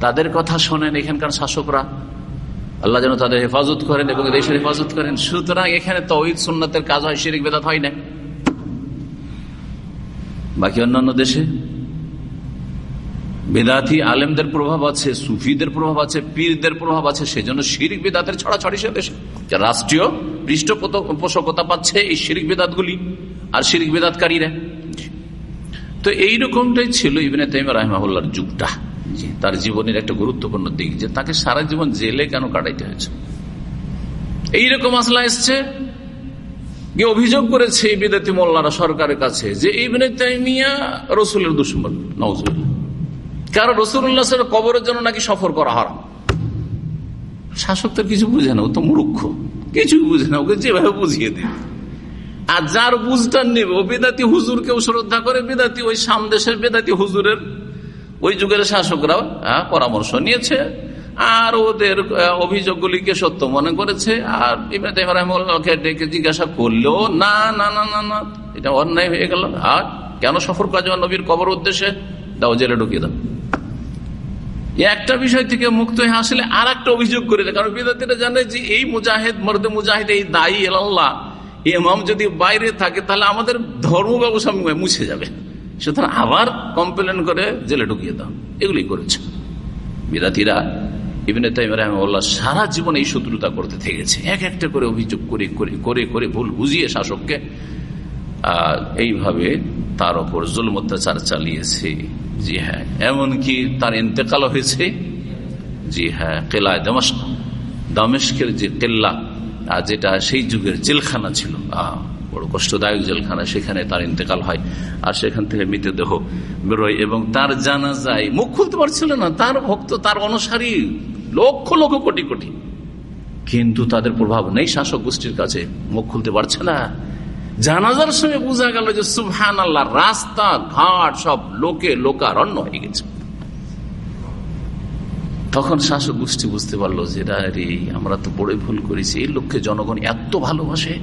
তাদের কথা শোনেন এখানকার শাসকরা। আল্লাহ যেন তাদের হেফাজত করেন এবং দেশের হেফাজত করেন। সুতরাং এখানে তহিদ সুন্নতের কাজ হয়, শিরিক বেদাত হয় না। বাকি অন্যান্য দেশে বেদাতি আলেমদের প্রভাব আছে, সুফিদের প্রভাব আছে, পীরদের প্রভাব আছে, সেজন্য শিরিক বেদাতের ছড়াছড়ি সে দেশে। রাষ্ট্রীয় পৃষ্ঠপোষকতা পাচ্ছে এই শিরিক বেদাতগুলি আর শিরিক বেদাতকারীরা। তো এইরকমটাই ছিল ইবিনে তাইম রাহমাহুল্লার যুগটা। তার জীবনের একটা গুরুত্বপূর্ণ দিক, যে তাকে সারা জীবন জেলে কেন কাটাইতে হয়েছে? এইরকম আসলা এসছে অভিযোগ করেছে এই বিদাতি মোল্লারা সরকারের কাছে যে ইবনে তাইমিয়া রসুলের দুশ্মন নজরুল্লাহ কারণ রসুল্লাহ কবরের জন্য নাকি সফর করা হারাম। শাসক তো কিছু বুঝে না ও তো মূর্খ। কিছু বুঝে না ওকে যেভাবে বুঝিয়ে দেবে আর যার বুঝটা নেবে ও বেদাতি কেউ শ্রদ্ধা করে বেদাতি ওই সামদেশের বেদাতি হুজুরের ওই যুগের শাসকরা হ্যাঁ, পরামর্শ নিয়েছে। আর ওদের অভিযোগগুলিকে সত্য মনে করেছে। আর ইমরাকে ডেকে জিজ্ঞাসা করলেও না না না না না এটা অন্যায় হয়ে গেল। আর কেন সফর যাবে নবীর কবর উদ্দেশ্যে? দাও জেলে ঢুকিয়ে দাও। একটা বিষয় থেকে মুক্ত হয়ে আসলে আর একটা অভিযোগ করে কারণ বিদ্যার্থীরা জানে যে এই মুজাহিদ, মর্দে মুজাহিদ, এই দায়ী এলাল্লাহ ইমাম যদি বাইরে থাকে, তাহলে আমাদের ধর্ম ব্যবসা মুছে যাবে। সুতরাং আবার কমপ্লেন করে জেলে ঢুকিয়ে দাও। এগুলি করেছে। বিদাতিরা ইবিনে তাইমুল্লাহ সারা জীবন এই শত্রুতা করতে থেকেছে। এক একটা করে অভিযোগ করে করে করে করে ভুল বুঝিয়ে শাসককে এইভাবে তার ওপর জুল অত্যাচার চালিয়েছে। জি হ্যাঁ। এমনকি তার ইন্তেকাল হয়েছে। জি হ্যাঁ কেলায় দামেস্ক। দামেস্কের যে কেল্লা যেটা সেই যুগের জেলখানা ছিল। বড় কষ্টদায়ক জেলখানা, সেখানে তার ইন্তেকাল হয়। আর সেখান থেকে মৃতদেহ বেরোয় এবং তার জানা যায় মুখ খুলতে পারছিল না। তার ভক্ত, তার অনুসারী লক্ষ লক্ষ কোটি কোটি। কিন্তু তাদের প্রভাব নেই শাসক গোষ্ঠীর কাছে। মুখ খুলতে পারছে না। জানাজার সময় বোঝা গেল যে সুহান আল্লাহ রাস্তা, ঘাট সব লোকে লোকারণ্য হয়ে গেছে। তখন শাসক গোষ্ঠী বুঝতে পারল যে রে, আমরা তো বড়ই ভুল করেছি। এই লোককে জনগণ এত ভালোবাসে।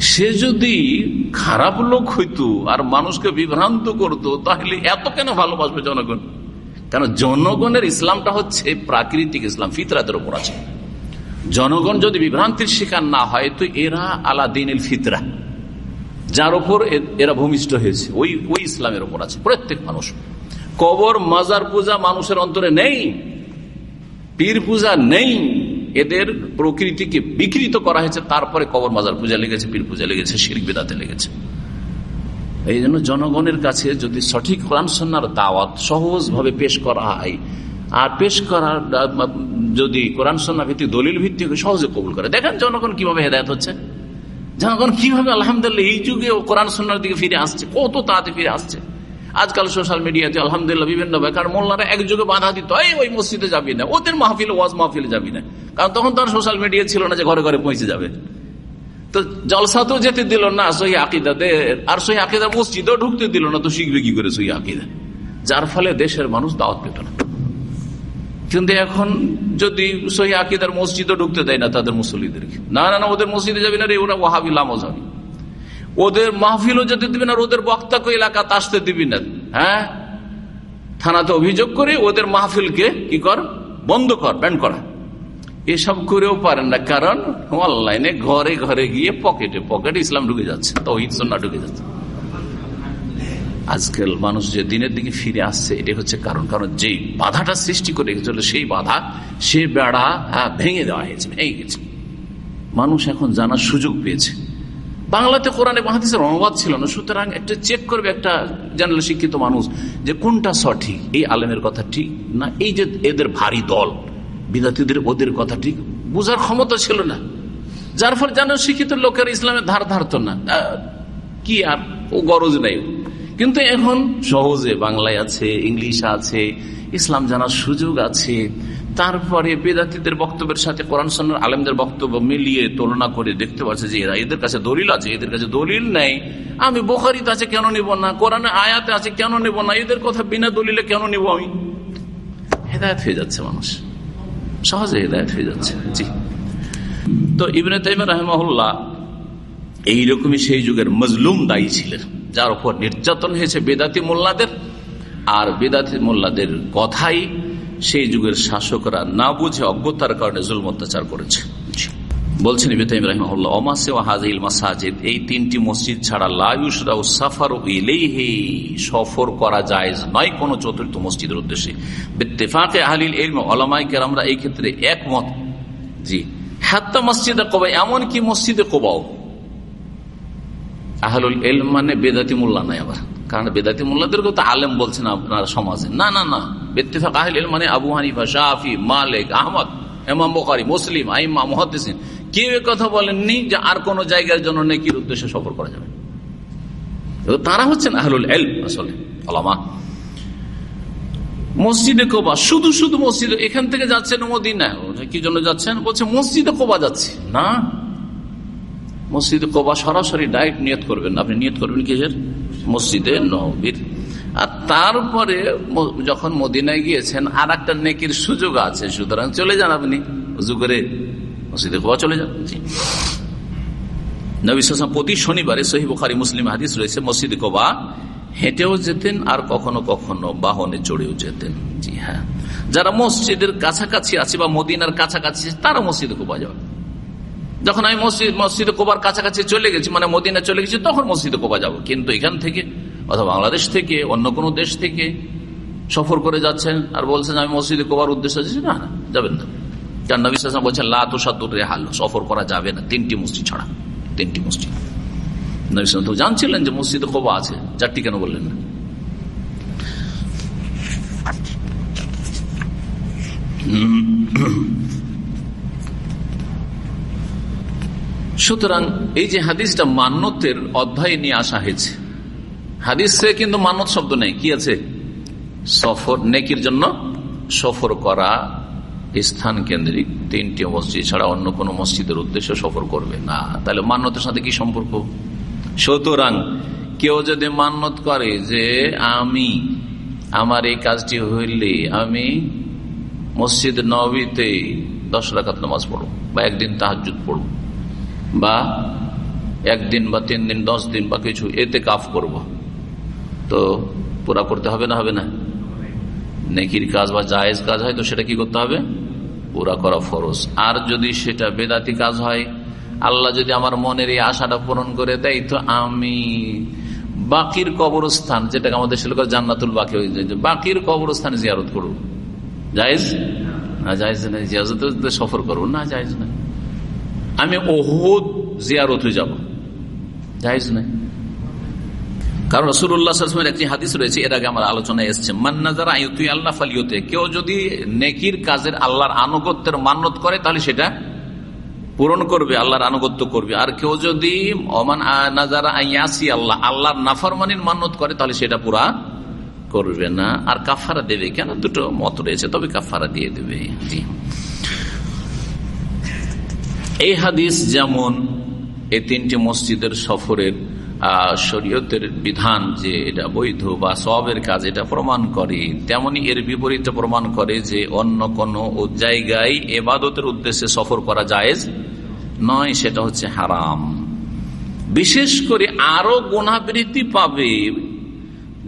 সে যদি খারাপ লোক হইতো আর মানুষকে বিভ্রান্ত করতো, তাহলে এত কেন ভালোবাসবে জনগণ? কেন, জনগণের ইসলামটা হচ্ছে প্রাকৃতিক ইসলাম, ফিতরাতের উপর আছে। জনগণ যদি বিভ্রান্তির শিকার না হয়, তো এরা আলা দিন ফিতরা। যার ওপর এরা ভূমিষ্ঠ হয়েছে। ওই ওই ইসলামের ওপর আছে প্রত্যেক মানুষ। কবর, মাজার পূজা মানুষের অন্তরে নেই, পীর পূজা নেই। এদের প্রকৃতিকে বিকৃত করা হয়েছে, তারপরে কবর, মাজার পূজা লেগেছে, পীর পূজা লেগেছে, শির বেদাতে লেগেছে। এই জন্য জনগণের কাছে যদি সঠিক কোরআন সন্ন্যার দাওয়াত সহজভাবে পেশ করা হয় আর পেশ করার যদি কোরআন সন্না ভিত্তিক দলিল ভিত্তিক সহজে কবুল করে। দেখেন জনগণ কীভাবে হেদায়ত হচ্ছে। জনগণ কীভাবে আলহামদুলিল্লাহ এই যুগে কোরআন সন্ন্যার দিকে ফিরে আসছে, কত তাড়াতাড়ি ফিরে আসছে। আজকাল সোশ্যাল মিডিয়াতে আলহামদুলিল্লাহ বিভিন্ন বেকার মোল্লারা এক যুগে বাধা দিত, এই, ওই মসজিদে যাবি না, ওদের মাহফিল, ওয়াজ মাহফিলে যাবি না। কারণ তখন তো আর সোশ্যাল মিডিয়া ছিল না যে ঘরে ঘরে পৌঁছে যাবে। তো জলসাতেও যেতে দিল না, সহি আকিদাদের, আর সহি আকিদার মসজিদেও ঢুকতে দিল না, তো শিখবে কি করে সহি আকিদা? যার ফলে দেশের মানুষ দাওয়াত পেত না। কিন্তু এখন যদি সহি আকিদার মসজিদও ঢুকতে দেয় না তাদের মুসল্লিদেরকে। না না না, ওদের মসজিদে যাবি না রে, ওরা ওয়াহাবি লামজাবি ওদের মাহফিলও যেতে দিবি না ওদের বক্তাকে এলাকাতে আসতে দিবি না। হ্যাঁ? থানাতে অভিযোগ করে ওদের মাহফিলকে কি কর? বন্ধ কর ব্যান্ড করা। এসব করেও পারেন না, কারণ অনলাইনে ঘরে ঘরে গিয়ে পকেটে পকেটে ইসলাম ঢুকে যাচ্ছে, তহিদ সন্না ঢুকে যাচ্ছে। আজকাল মানুষ যে দিনের দিকে ফিরে আসছে এটা হচ্ছে কারণ। কারণ যেই বাধাটা সৃষ্টি করে রেখেছিল সেই বাধা, সে বেড়া ভেঙে দেওয়া হয়েছে, ভেঙে গেছে। মানুষ এখন জানার সুযোগ পেয়েছে। বাংলাতে কোরআনে মাহাদিসের অনুবাদ ছিল না, সুতরাং একটা চেক করবে একটা জেনারেল শিক্ষিত মানুষ যে কোনটা সঠিক, এই আলেমের কথা ঠিক না এই যে এদের ভারী দল বিদাতিদের ওদের কথা ঠিক, বুঝার ক্ষমতা ছিল না। যার ফলে জানেন শিক্ষিত লোকের ইসলামের ধার ধারত না। কি আর, ও গরজ নেই। কিন্তু এখন সহজে বাংলায় আছে, ইংলিশ আছে, ইসলাম জানার সুযোগ আছে। তারপরে বেদাতিদের বক্তব্যের সাথে কোরআন সন্ন্যার আলমদের বক্তব্য মিলিয়ে তুলনা করে দেখতে পাচ্ছে যে এরা এদের কাছে দলিল আছে, এদের কাছে দলিল নেই। আমি বোখারিতে আছে, কেন নিব না? কোরআনে আয়াতে আছে, কেন নিব না? এদের কথা বিনা দলিলে কেন নিব আমি? হেদায়ত হয়ে যাচ্ছে মানুষ। সহজে হেদায়ত হয়ে যাচ্ছে। জি। তো ইবনে তাইমা রহমহল্লা এইরকমই সেই যুগের মজলুম দায়ী ছিলেন। যার উপর নির্যাতন হয়েছে বেদাতি মোল্লাদের, আর বেদাতি মোল্লাদের কথাই সেই যুগের শাসকরা না বুঝে অজ্ঞতার কারণে জুল অত্যাচার করেছে। বলছেন মাসাজিদ এই তিনটি মসজিদ ছাড়া সাফার সফর করা কোন চতুর্থ মসজিদের উদ্দেশ্যে। বেত্তেফাকে এই ক্ষেত্রে একমত। জি, হাত্তা মসজিদে কোবা, এমনকি মসজিদে কোবাও। আহলুল এল মানে বেদাতি মোল্লা নাই আবার। কারণ বেদাতি মোল্লাদেরকে তো আলেম বলছেন আপনার সমাজে। না না না। বেত্তেফাক আহল এল মানে আবু হানিফা শাহি মালিক, আহমদ এমাম বোকারি মুসলিম, আইমা মহাদিন কেউ কথা বলেননি যে আর কোন জায়গার জন্য নেকির উদ্দেশ্যে সফর করা যাবে। তারা হচ্ছেন আহলুল এল আসলে আলামা মসজিদে কোবা, শুধু শুধু মসজিদে, এখান থেকে যাচ্ছেন মদিনা কি জন্য যাচ্ছেন? বলছে, মসজিদে কোবা যাচ্ছে। না মসজিদে কোবা সরাসরি ডাইরেক্ট নিয়ত করবেন আপনি নিয়ত করবেন কিসের? মসজিদে নবীর। আর তারপরে যখন মদিনায় গিয়েছেন আর একটা নেকির সুযোগ আছে। সুতরাং চলে যান আপনি। করে মসজিদে কোবা চলে যান। জি। প্রতি শনিবারে সহি মুসলিম হাদিস রয়েছে, মসজিদে কোবা হেঁটেও যেতেন আর কখনো কখনো বাহনে চড়েও যেতেন। জি হ্যাঁ। যারা মসজিদের কাছাকাছি আছে বা মদিনার কাছাকাছি তারা মসজিদে কোবা যাবে। যখন আমি মসজিদ, মসজিদে কোবার কাছাকাছি চলে গেছি মানে মদিনা চলে গেছি, তখন মসজিদে কোবা যাব। কিন্তু এখান থেকে, অথবা বাংলাদেশ থেকে, অন্য কোনো দেশ থেকে সফর করে যাচ্ছেন আর বলছেন, আমি মসজিদে কোবার উদ্দেশ্য আছে না না, যাবেন না। কারণ নবী বলছেন লাতুসাদুর রেহাল। সফর করা যাবে না। তিনটি মসজিদ ছাড়া, তিনটি মসজিদ। নবী তো জানছিলেন যে মসজিদে কোবা আছে চারটি কেন বললেন না? সুতরাং এই যে হাদিসটা মান্যতের অধ্যায় নিয়ে আসা হয়েছে। হাদিসে কিন্তু মানত শব্দ নেই। কি আছে? সফর, নেকির জন্য সফর করা স্থান কেন্দ্রিক তিনটি মসজিদ ছাড়া অন্য কোন মসজিদের উদ্দেশ্যে সফর করবে না। তাহলে মান্যতের সাথে কি সম্পর্ক? সুতরাং কেউ যদি মান্যত করে যে আমি, আমার এই কাজটি হইলে আমি মসজিদ নবীতে দশ রাখাত নামাজ পড়ব বা একদিন তাহাজুদ পড়ব। বা একদিন বা তিন দিন দশ দিন বা কিছু, এতে কাফ করব। তো পুরা করতে হবে না হবে না? নেকির কাজ বা জায়েজ কাজ হয় তো সেটা কি করতে হবে? পুরা করা ফরজ। আর যদি সেটা বেদাতি কাজ হয়, আল্লাহ যদি আমার মনের এই আশাটা পূরণ করে দেয়, তো আমি বাকির কবরস্থান, যেটাকে আমাদের ছিল জান্নাতুল বাকি বাকির কবরস্থানে জিয়ারত করব জায়েজ? না জায়েজ না জিয়ারত সফর করব না, জায়েজ না আমি ওহুদ জিয়ারতে যাব। জাহেজ নাই কারণ রসুল্লাহামের একটি হাদিস রয়েছে, এর আগে আমার আলোচনায় এসছে আল্লাহ ফালিয়তে কেউ যদি নেকির কাজের আল্লাহর আনুগত্যের মান্যত করে, তাহলে সেটা পূরণ করবে, আল্লাহর আনুগত্য করবে। আর কেউ যদি অমান নাজারা আইয়াসি আল্লাহ আল্লাহর নাফরমানির মান্যত করে, তাহলে সেটা পুরা করবে না। আর কাফারা দেবে কেন? দুটো মত রয়েছে, তবে কাফারা দিয়ে দেবে। জি। এই হাদিস যেমন এই তিনটি মসজিদের সফরের শরীয়তের বিধান যে এটা বৈধ বা সবের কাজ, এটা প্রমাণ করে, তেমনি এর বিপরীতে প্রমাণ করে যে অন্য কোনো জায়গায় এবাদতের উদ্দেশ্যে সফর করা জায়েজ নয়, সেটা হচ্ছে হারাম। বিশেষ করে আরও গুণাবৃত্তি পাবে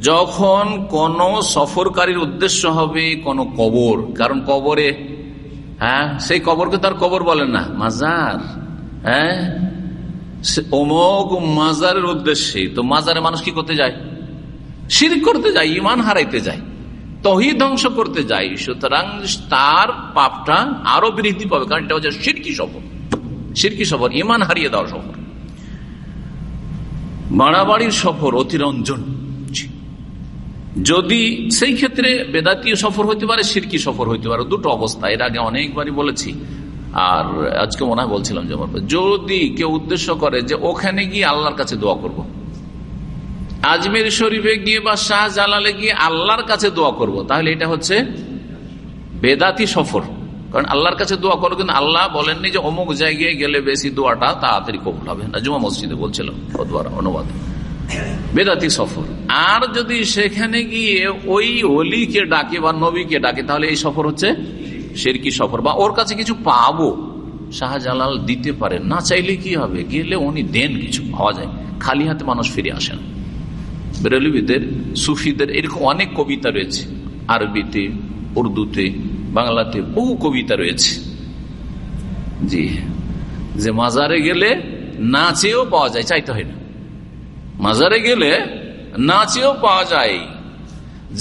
যখন কোন সফরকারীর উদ্দেশ্য হবে কোন কবর, কারণ কবরে হ্যাঁ? সেই কবরকে তার কবর বলেন না, মাজার। হ্যাঁ? অমোক মাজারের উদ্দেশ্যে, তো মাজারে মানুষ কি করতে যায়? শির করতে যায় ইমান হারাইতে যায় তহি ধ্বংস করতে যায়, সুতরাং তার পাপটা আরও বৃদ্ধি পাবে, কারণ এটা হচ্ছে সিরকি সফর। সিরকি সফর ইমান হারিয়ে দেওয়া সফর। বাড়াবাড়ির সফর, অতিরঞ্জন। যদি সেই ক্ষেত্রে বেদাতীয় সফর হইতে পারে, সিরকি সফর হইতে পারে, দুটো অবস্থা এর আগে অনেকবারই বলেছি, আর আজকে মনে হয় বলছিলাম যেমন যদি কেউ উদ্দেশ্য করে যে ওখানে গিয়ে আল্লাহর কাছে দোয়া করব। আজমের শরীফে গিয়ে বা শাহজালালে গিয়ে আল্লাহর কাছে দোয়া করব। তাহলে এটা হচ্ছে বেদাতি সফর কারণ আল্লাহর কাছে দোয়া করো, কিন্তু আল্লাহ বলেননি যে অমুক জায়গায় গেলে বেশি দোয়াটা তাড়াতাড়ি কবুল হবে না জুমা মসজিদে বলছিলাম অনুবাদ বেদাতি সফর। আর যদি সেখানে গিয়ে ওই অলিকে ডাকে বা নবীকে ডাকে, তাহলে এই সফর হচ্ছে সেরকি সফর। বা ওর কাছে কিছু পাবো, শাহজালাল দিতে পারেন না চাইলে কি হবে? গেলে উনি দেন কিছু, পাওয়া যায়। খালি হাতে মানুষ ফিরে আসেন বেরলিবিদের, সুফিদের এরকম অনেক কবিতা রয়েছে। আরবিতে, উর্দুতে, বাংলাতে বহু কবিতা রয়েছে। জি, যে মাজারে গেলে না চেয়েও পাওয়া যায়, চাইতে হয় না। মাজারে গেলে না চেয়েও পাওয়া যায়।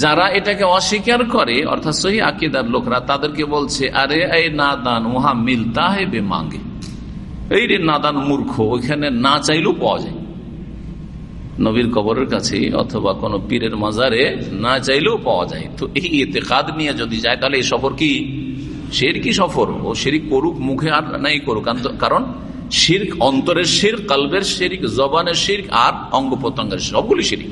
যারা এটাকে অস্বীকার করে, অর্থাৎ সহি আকিদার লোকরা, তাদেরকে বলছে, আরে এই নাদান উহা মিলতা বে মাঙ্গে এই রে নাদান মূর্খ, ওইখানে না চাইলেও পাওয়া যায়। নবীর কবরের কাছে অথবা কোন পীরের মাজারে না চাইলেও পাওয়া যায়। তো এই এতে কাদ নিয়ে যদি যায়, তাহলে এই সফর কি? সের কি সফর? ও শেরিক করুক, মুখে আর নাই করুক। কারণ শির্ক অন্তরের শির কালবের শিরিক, জবানের শির আর অঙ্গ প্রত্যঙ্গের সবগুলি শিরিক।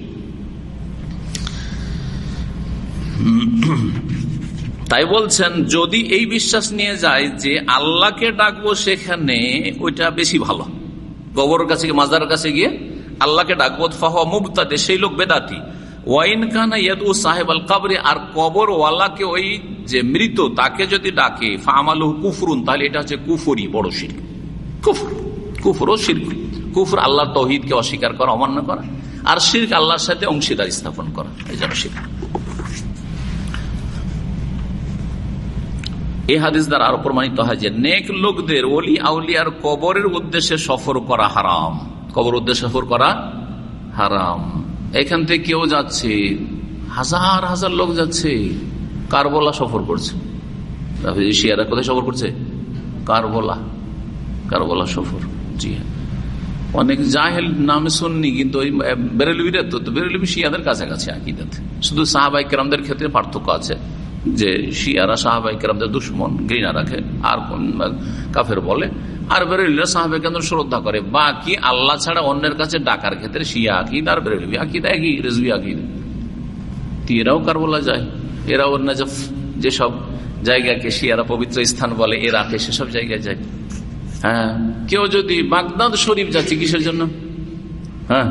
তাই বলছেন, যদি এই বিশ্বাস নিয়ে যায় যে আল্লাহকে ডাকবো সেখানে, ওইটা বেশি ভালো। গোবরের কাছে মাজারের কাছে গিয়ে আল্লাহকে ডাকবো ফাহ মুবতাদে, সেই লোক বেদাতি। ওয়াইন খানা ইয়াদু সাহেব আল কাবরে, আর কবর ওয়ালাকে ওই যে মৃত, তাকে যদি ডাকে ফামালু কুফরুন, তাহলে এটা হচ্ছে কুফরি, বড় শির কুফর। কুফর ও শির কুফর আল্লাহর তহিদকে অস্বীকার করা, অমান্য করা। আর শির্ক আল্লাহর সাথে অংশীদার স্থাপন করা, এই জন্য শির এই হাদিস দ্বারা আরও প্রমাণিত হয় যে নেক লোকদের অলি আউলিয়ার কবরের উদ্দেশ্যে সফর করা হারাম। কবর উদ্দেশ্যে সফর করা হারাম। এখান থেকে কেউ যাচ্ছে, হাজার হাজার লোক যাচ্ছে, কারবলা সফর করছে। শিয়ারা কোথায় সফর করছে? কারবলা। কারবলা সফর। জি হ্যাঁ। অনেক জাহেল নামে শুননি কিন্তু ওই বেরেলবিরা তো বেরেলবি শিয়াদের কাছাকাছি আকিদাতে। শুধু সাহাবাই কেরামদের ক্ষেত্রে পার্থক্য আছে যে শিয়ারা সাহাবাই কেরামদের দুশ্মন ঘৃণা রাখে, আর কাফের বলে। আর বেরেলিরা সাহাবাই কেন্দ্র শ্রদ্ধা করে। বাকি আল্লাহ ছাড়া অন্যের কাছে ডাকার ক্ষেত্রে শিয়া আকিদ আর বেরেলবি আকিদ একই রেজবি আকিদ। এরাও কার বলা যায়। এরাও নাজফ, যেসব জায়গাকে শিয়ারা পবিত্র স্থান বলে এ রাখে সেসব জায়গায় যায়। হ্যাঁ। কেউ যদি বাগদাদ শরীফ যাচ্ছে কিসের জন্য? হ্যাঁ।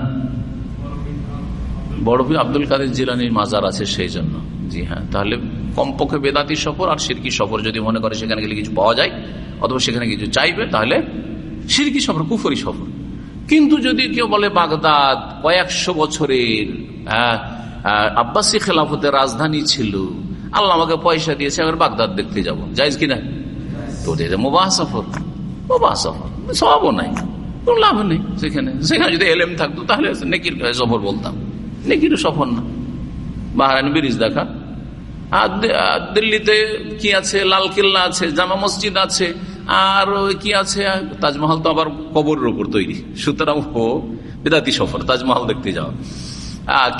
বড়ভি আব্দুল কাদের জিলানির মাজার আছে সেই জন্য। জি হ্যাঁ। তাহলে কমপক্ষে বেদাতি সফর আর সিরকি সফর যদি মনে করে সেখানে গেলে কিছু পাওয়া যায়, অথবা সেখানে কিছু চাইবে, তাহলে সিরকি সফর, কুফরি সফর। কিন্তু যদি কেউ বলে বাগদাদ কয়েকশো বছরের আব্বাসী খেলাফতের রাজধানী ছিল, আল্লাহ আমাকে পয়সা দিয়েছে আবার বাগদাদ দেখতে যাব। যাইজ কিনা? তো মোবাহ সফর। মোবাহ সফর। সবও নাই। কোন লাভ নেই সেখানে। সেখানে যদি এলএম থাকতো, তাহলে নেকির সফর বলতাম। নেকির সফর না। বাহারান ব্রিজ দেখা। আর দিল্লিতে কি আছে? লাল কেল্লা আছে, জামা মসজিদ আছে, আর কি আছে? তাজমহল তো আবার কবরের উপর তৈরি। সুতরাং ও বেদাতি সফর, তাজমহল দেখতে যাওয়া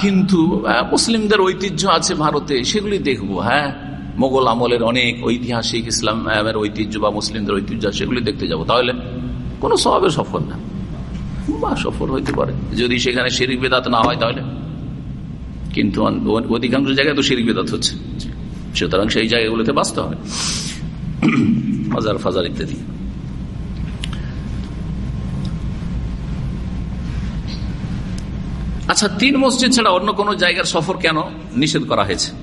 কিন্তু মুসলিমদের ঐতিহ্য আছে ভারতে, সেগুলি দেখব হ্যাঁ। মোগল আমলের অনেক ঐতিহাসিক ইসলামের ঐতিহ্য বা মুসলিমদের ঐতিহ্য সেগুলি দেখতে যাব। তাহলে কোনো স্বভাবের সফর না। বা সফর হইতে পারে। যদি সেখানে শিরিক বেদাত না হয় তাহলে? কিন্তু অধিকাংশ জায়গায় তো শিরিক বেদাত হচ্ছে। সুতরাং সেই জায়গাগুলোতে বাঁচতে হবে। ফাজার ফাজার ইত্যাদি। আচ্ছা তিন মসজিদ ছাড়া অন্য কোন জায়গার সফর কেন নিষেধ করা হয়েছে?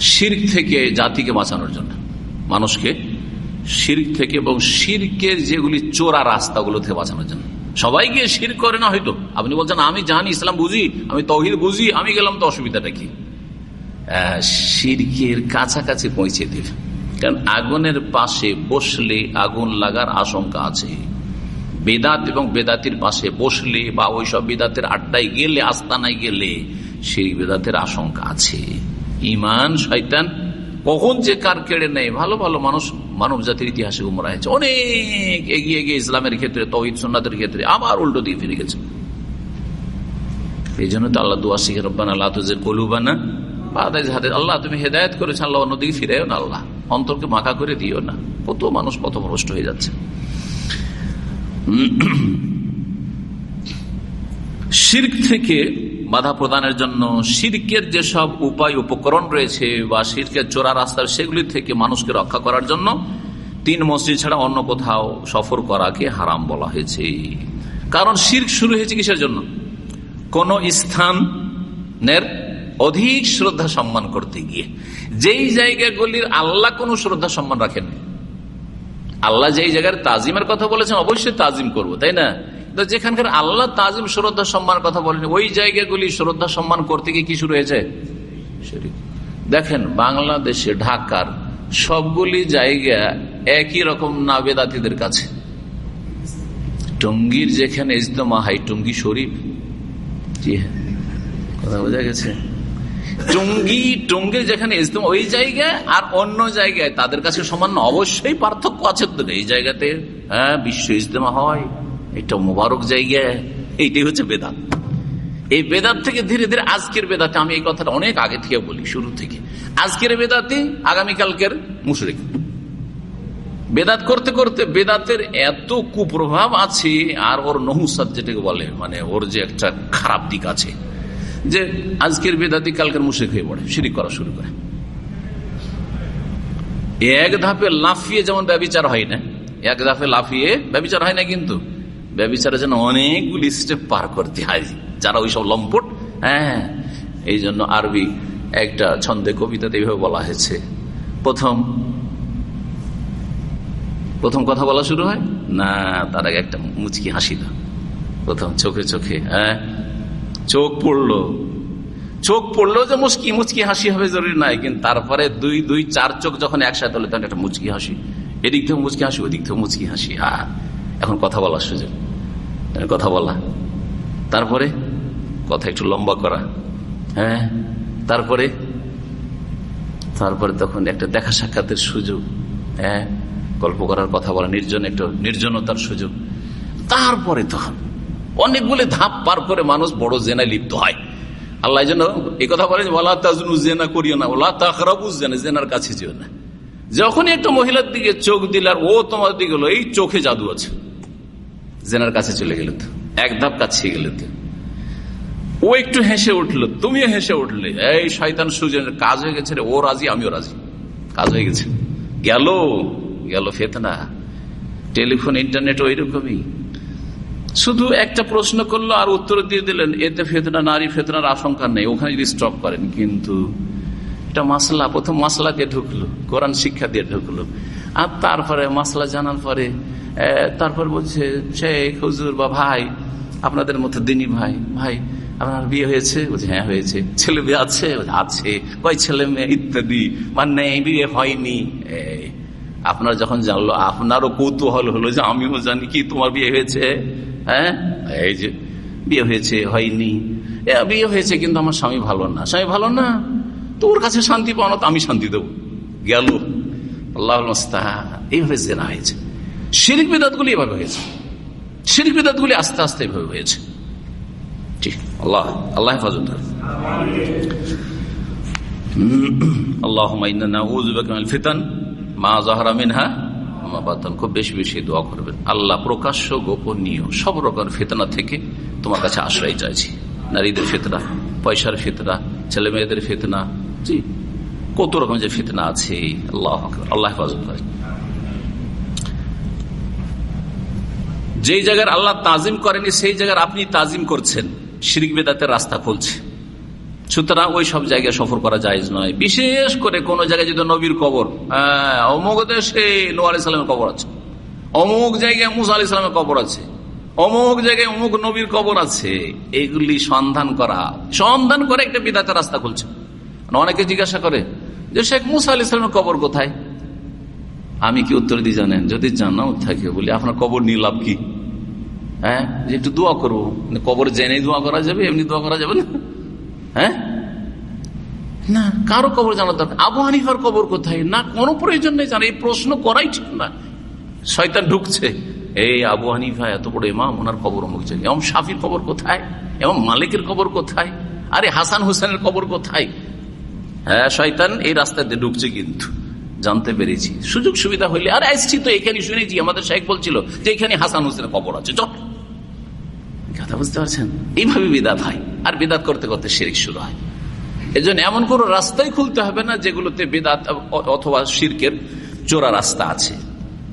শির্ক থেকে জাতিকে বাঁচানোর জন্য। মানুষকে শির্ক থেকে এবং শিরকের যেগুলি চোরা রাস্তাগুলো থেকে বাঁচানোর জন্য। সবাই গিয়ে শির করে না হয়তো? আপনি বলছেন, আমি জানি ইসলাম বুঝি, আমি তহিদ বুঝি, আমি গেলাম, তো অসুবিধাটা কি? শিরকের কাছাকাছি পৌঁছে দেবে কারণ আগুনের পাশে বসলে আগুন লাগার আশঙ্কা আছে। বেদাত এবং বেদাতির পাশে বসলে বা ওইসব বেদাতের আড্ডায় গেলে, আস্তানায় গেলে, সেই বেদাতের আশঙ্কা আছে। ইমান শয়তান, কখন যে কার কেড়ে নেয়? ভালো ভালো মানুষ মানব জাতির ইতিহাসে গুমরা হয়েছে। অনেক এগিয়ে গিয়ে ইসলামের ক্ষেত্রে, তহিদ সন্ন্যতের ক্ষেত্রে আবার উল্টো দিয়ে ফিরে গেছে। এই জন্য তো আল্লাহ দুয়া শিখে, রব্বান আল্লাহ তুজের কলুবানা আল্লাহ, তুমি হেদায়ত করেছ, আল্লাহ অন্যদিকে ফিরেও না, আল্লাহ। অন্তরকে মাখা করে দিও না। কত মানুষ কত ভ্রষ্ট হয়ে যাচ্ছে। শির্ক থেকে বাধা প্রদানের জন্য সিরকের যেসব উপায়, উপকরণ রয়েছে বা শির্কের চোরা রাস্তা, সেগুলি থেকে মানুষকে রক্ষা করার জন্য তিন মসজিদ ছাড়া অন্য কোথাও সফর করাকে হারাম বলা হয়েছে। কারণ শির্ক শুরু হয়েছে কিসের জন্য? কোন স্থানের অধিক শ্রদ্ধা সম্মান করতে গিয়ে। যেই জায়গাগুলির আল্লাহ কোন শ্রদ্ধা সম্মান রাখেন আল্লাহ যেই জায়গার তাজিমের কথা বলেছেন, অবশ্যই তাজিম করব, তাই না? যেখানকার আল্লাহ তাজিম শ্রদ্ধা সম্মান কথা বলেন, ওই জায়গাগুলি শ্রদ্ধা সম্মান করতে গিয়ে কিছু রয়েছে দেখেন, বাংলাদেশে, ঢাকার সবগুলি জায়গা একই রকম না বেদাতিদের কাছে। টঙ্গির যেখানে ইজতমা হাই টঙ্গি শরীফ। জি হ্যাঁ কথা বোঝা গেছে? টঙ্গি, টঙ্গির যেখানে ইজতমা, ওই জায়গায় আর অন্য জায়গায় তাদের কাছে সমান অবশ্যই পার্থক্য আছে। তো এই জায়গাতে হ্যাঁ বিশ্ব ইজতেমা হয়। এটা মোবারক জায়গা। এইটাই হচ্ছে বেদাত। এই বেদাত থেকে ধীরে ধীরে আজকের বেদাতে আমি এই কথাটা অনেক আগে থেকে বলি, শুরু থেকে। আজকের বেদাতে আগামীকালকের মুশরিক। বেদাত করতে করতে বেদাতের এত কুপ্রভাব আছে, আর ওর নহুসাদ যেটাকে বলে মানে ওর যে একটা খারাপ দিক আছে, যে আজকের বেদাতি কালকের মুশরিক হয়ে পড়ে, শিরিক করা শুরু করে। এক ধাপে লাফিয়ে যেমন ব্যবচার হয় না, এক ধাপে লাফিয়ে ব্যবচার হয় না কিন্তু। ব্যবচারের জন্য অনেকগুলি স্টেপ পার করতে হয়। যারা ওইসব লম্পট হ্যাঁ এই জন্য আরবি একটা ছন্দে কবিতাতে এইভাবে বলা হয়েছে। প্রথম প্রথম কথা বলা শুরু হয়? না, তার আগে একটা মুচকি হাসি দাও। প্রথম, চোখে চোখে হ্যাঁ চোখ পড়ল। চোখ পড়ল যে মুচকি মুচকি হাসি হবে জরুরি নাই, কিন্তু তারপরে দুই দুই, চার চোখ যখন একসাথে হলে, তখন একটা মুচকি হাসি। এদিক থেকে মুচকি হাসি, ওদিক থেকে মুচকি হাসি হ্যাঁ এখন কথা বলার সুযোগ। কথা বলা। তারপরে, কথা একটু লম্বা করা। হ্যাঁ? তারপরে তারপরে তখন একটা দেখা সাক্ষাতের সুযোগ। হ্যাঁ? গল্প করার কথা বলা, নির্জন একটু নির্জনতার সুযোগ। তারপরে তখন অনেকগুলি ধাপ পার করে মানুষ বড় জেনায় লিপ্ত হয়। আল্লাহ যেন এই কথা বলেন ওলা তাজনু জেনা করিও না, ওলা তাকরাবু জেনা, জেনার কাছে যেও না। যখনই একটা মহিলার দিকে চোখ দিল আর ও তোমার দিকে এই চোখে জাদু আছে। জেনার কাছে চলে গেলে তো। এক ধাপ কাছে গেল তো। ও একটু হেসে উঠল, তুমিও হেসে উঠলে, এই শয়তান সুজনের কাজ হয়ে গেছে ও রাজি, আমিও রাজি। কাজ হয়ে গেছে। গেল গেল ফেতনা। টেলিফোন, ইন্টারনেট ওই রকমই শুধু একটা প্রশ্ন করল আর উত্তর দিয়ে দিলেন, এতে ফেতনা, নারী ফেতনার আশঙ্কা নেই, ওখানে যদি স্টপ করেন। কিন্তু এটা মাসলা, প্রথম মাসলা দিয়ে ঢুকলো, কোরআন শিক্ষা দিয়ে ঢুকলো। আর তারপরে মাসলা জানার পরে তারপর বলছে শেখ হুজুর বা ভাই, আপনাদের মধ্যে দিনী ভাই ভাই, আপনার বিয়ে হয়েছে? বলছে হ্যাঁ হয়েছে। ছেলে বিয়ে আছে? আছে। কয় ছেলে মেয়ে? ইত্যাদি। মানে বিয়ে হয়নি। আপনার যখন জানলো, আপনারও কৌতূহল হলো যে আমিও জানি কি তোমার বিয়ে হয়েছে। হ্যাঁ? এই যে, বিয়ে হয়েছে, হয়নি। বিয়ে হয়েছে কিন্তু আমার স্বামী ভালো না। স্বামী ভালো না? তোর কাছে শান্তি পাওয়া তো আমি শান্তি দেবো। গেল। এইভাবে জেনা হয়েছে। শিরিক বিদাতগুলি এভাবে হয়েছে। শিরিক বিদাতগুলি আস্তে আস্তে এভাবে হয়েছে। ঠিক, আল্লাহ আল্লাহ হেফাজত ফিতান, মা জাহারা মিনহা খুব বেশি বেশি দোয়া করবেন। আল্লাহ প্রকাশ্য, গোপনীয়, সব রকম ফেতনা থেকে তোমার কাছে আশ্রয় চাইছি। নারীদের ফেতনা, পয়সার ফেতনা ছেলে মেয়েদের ফেতনা, জি। কত রকম যে ফিতনা আছে আল্লাহ আল্লাহ হেফাজত করে। যেই জায়গার আল্লাহ তাজিম করেনি সেই জায়গার আপনি তাজিম করছেন শিরিক বেদাতের রাস্তা খুলছে। সুতরাং ওই সব জায়গায় সফর করা যায় নয়। বিশেষ করে কোন জায়গায় যদি নবীর কবর হ্যাঁ, অমুক দেশে নোয়ার ইসলামের কবর আছে অমুক জায়গায় মুসা আল ইসলামের কবর আছে অমুক জায়গায় অমুক নবীর কবর আছে এগুলি সন্ধান করা সন্ধান করে একটা বিদাতের রাস্তা খুলছে। অনেকে জিজ্ঞাসা করে যে শেখ মুসা আল ইসলামের কবর কোথায়? আমি কি উত্তর দিই জানেন? যদি জানাও থাকে বলি, আপনার কবর নিয়ে লাভ কি? হ্যাঁ? যে একটু দোয়া করব। কবর জেনে দোয়া করা যাবে, এমনি দোয়া করা যাবে না? হ্যাঁ? না, কারও কবর জানা দরকার আবু হানিফার কবর কোথায়? না, কোনো প্রয়োজন নেই জানা এই প্রশ্ন করাই ঠিক না। শয়তান ঢুকছে। এই আবু হানিফা এত বড় ইমাম, ওনার কবর অমুক জায়গায়। এমন শাফির কবর কোথায়? এবং মালিকের কবর কোথায়? আরে হাসান হুসেনের কবর কোথায়? হ্যাঁ শয়তান এই রাস্তা দিয়ে ঢুকছে কিন্তু। জানতে পেরেছি। সুযোগ সুবিধা হইলে আর, আসছি তো এখানে শুনেছি। আমাদের শাহেক বলছিল যে এখানে হাসান হোসেনের কবর আছে। চল। কথা বুঝতে পারছেন? এইভাবে বিদাত হয়। আর বিদাত করতে করতে শিরিক শুরু হয়। এজন্য এমন কোন রাস্তাই খুলতে হবে না যেগুলোতে বেদাত অথবা শিরকের চোরা রাস্তা আছে।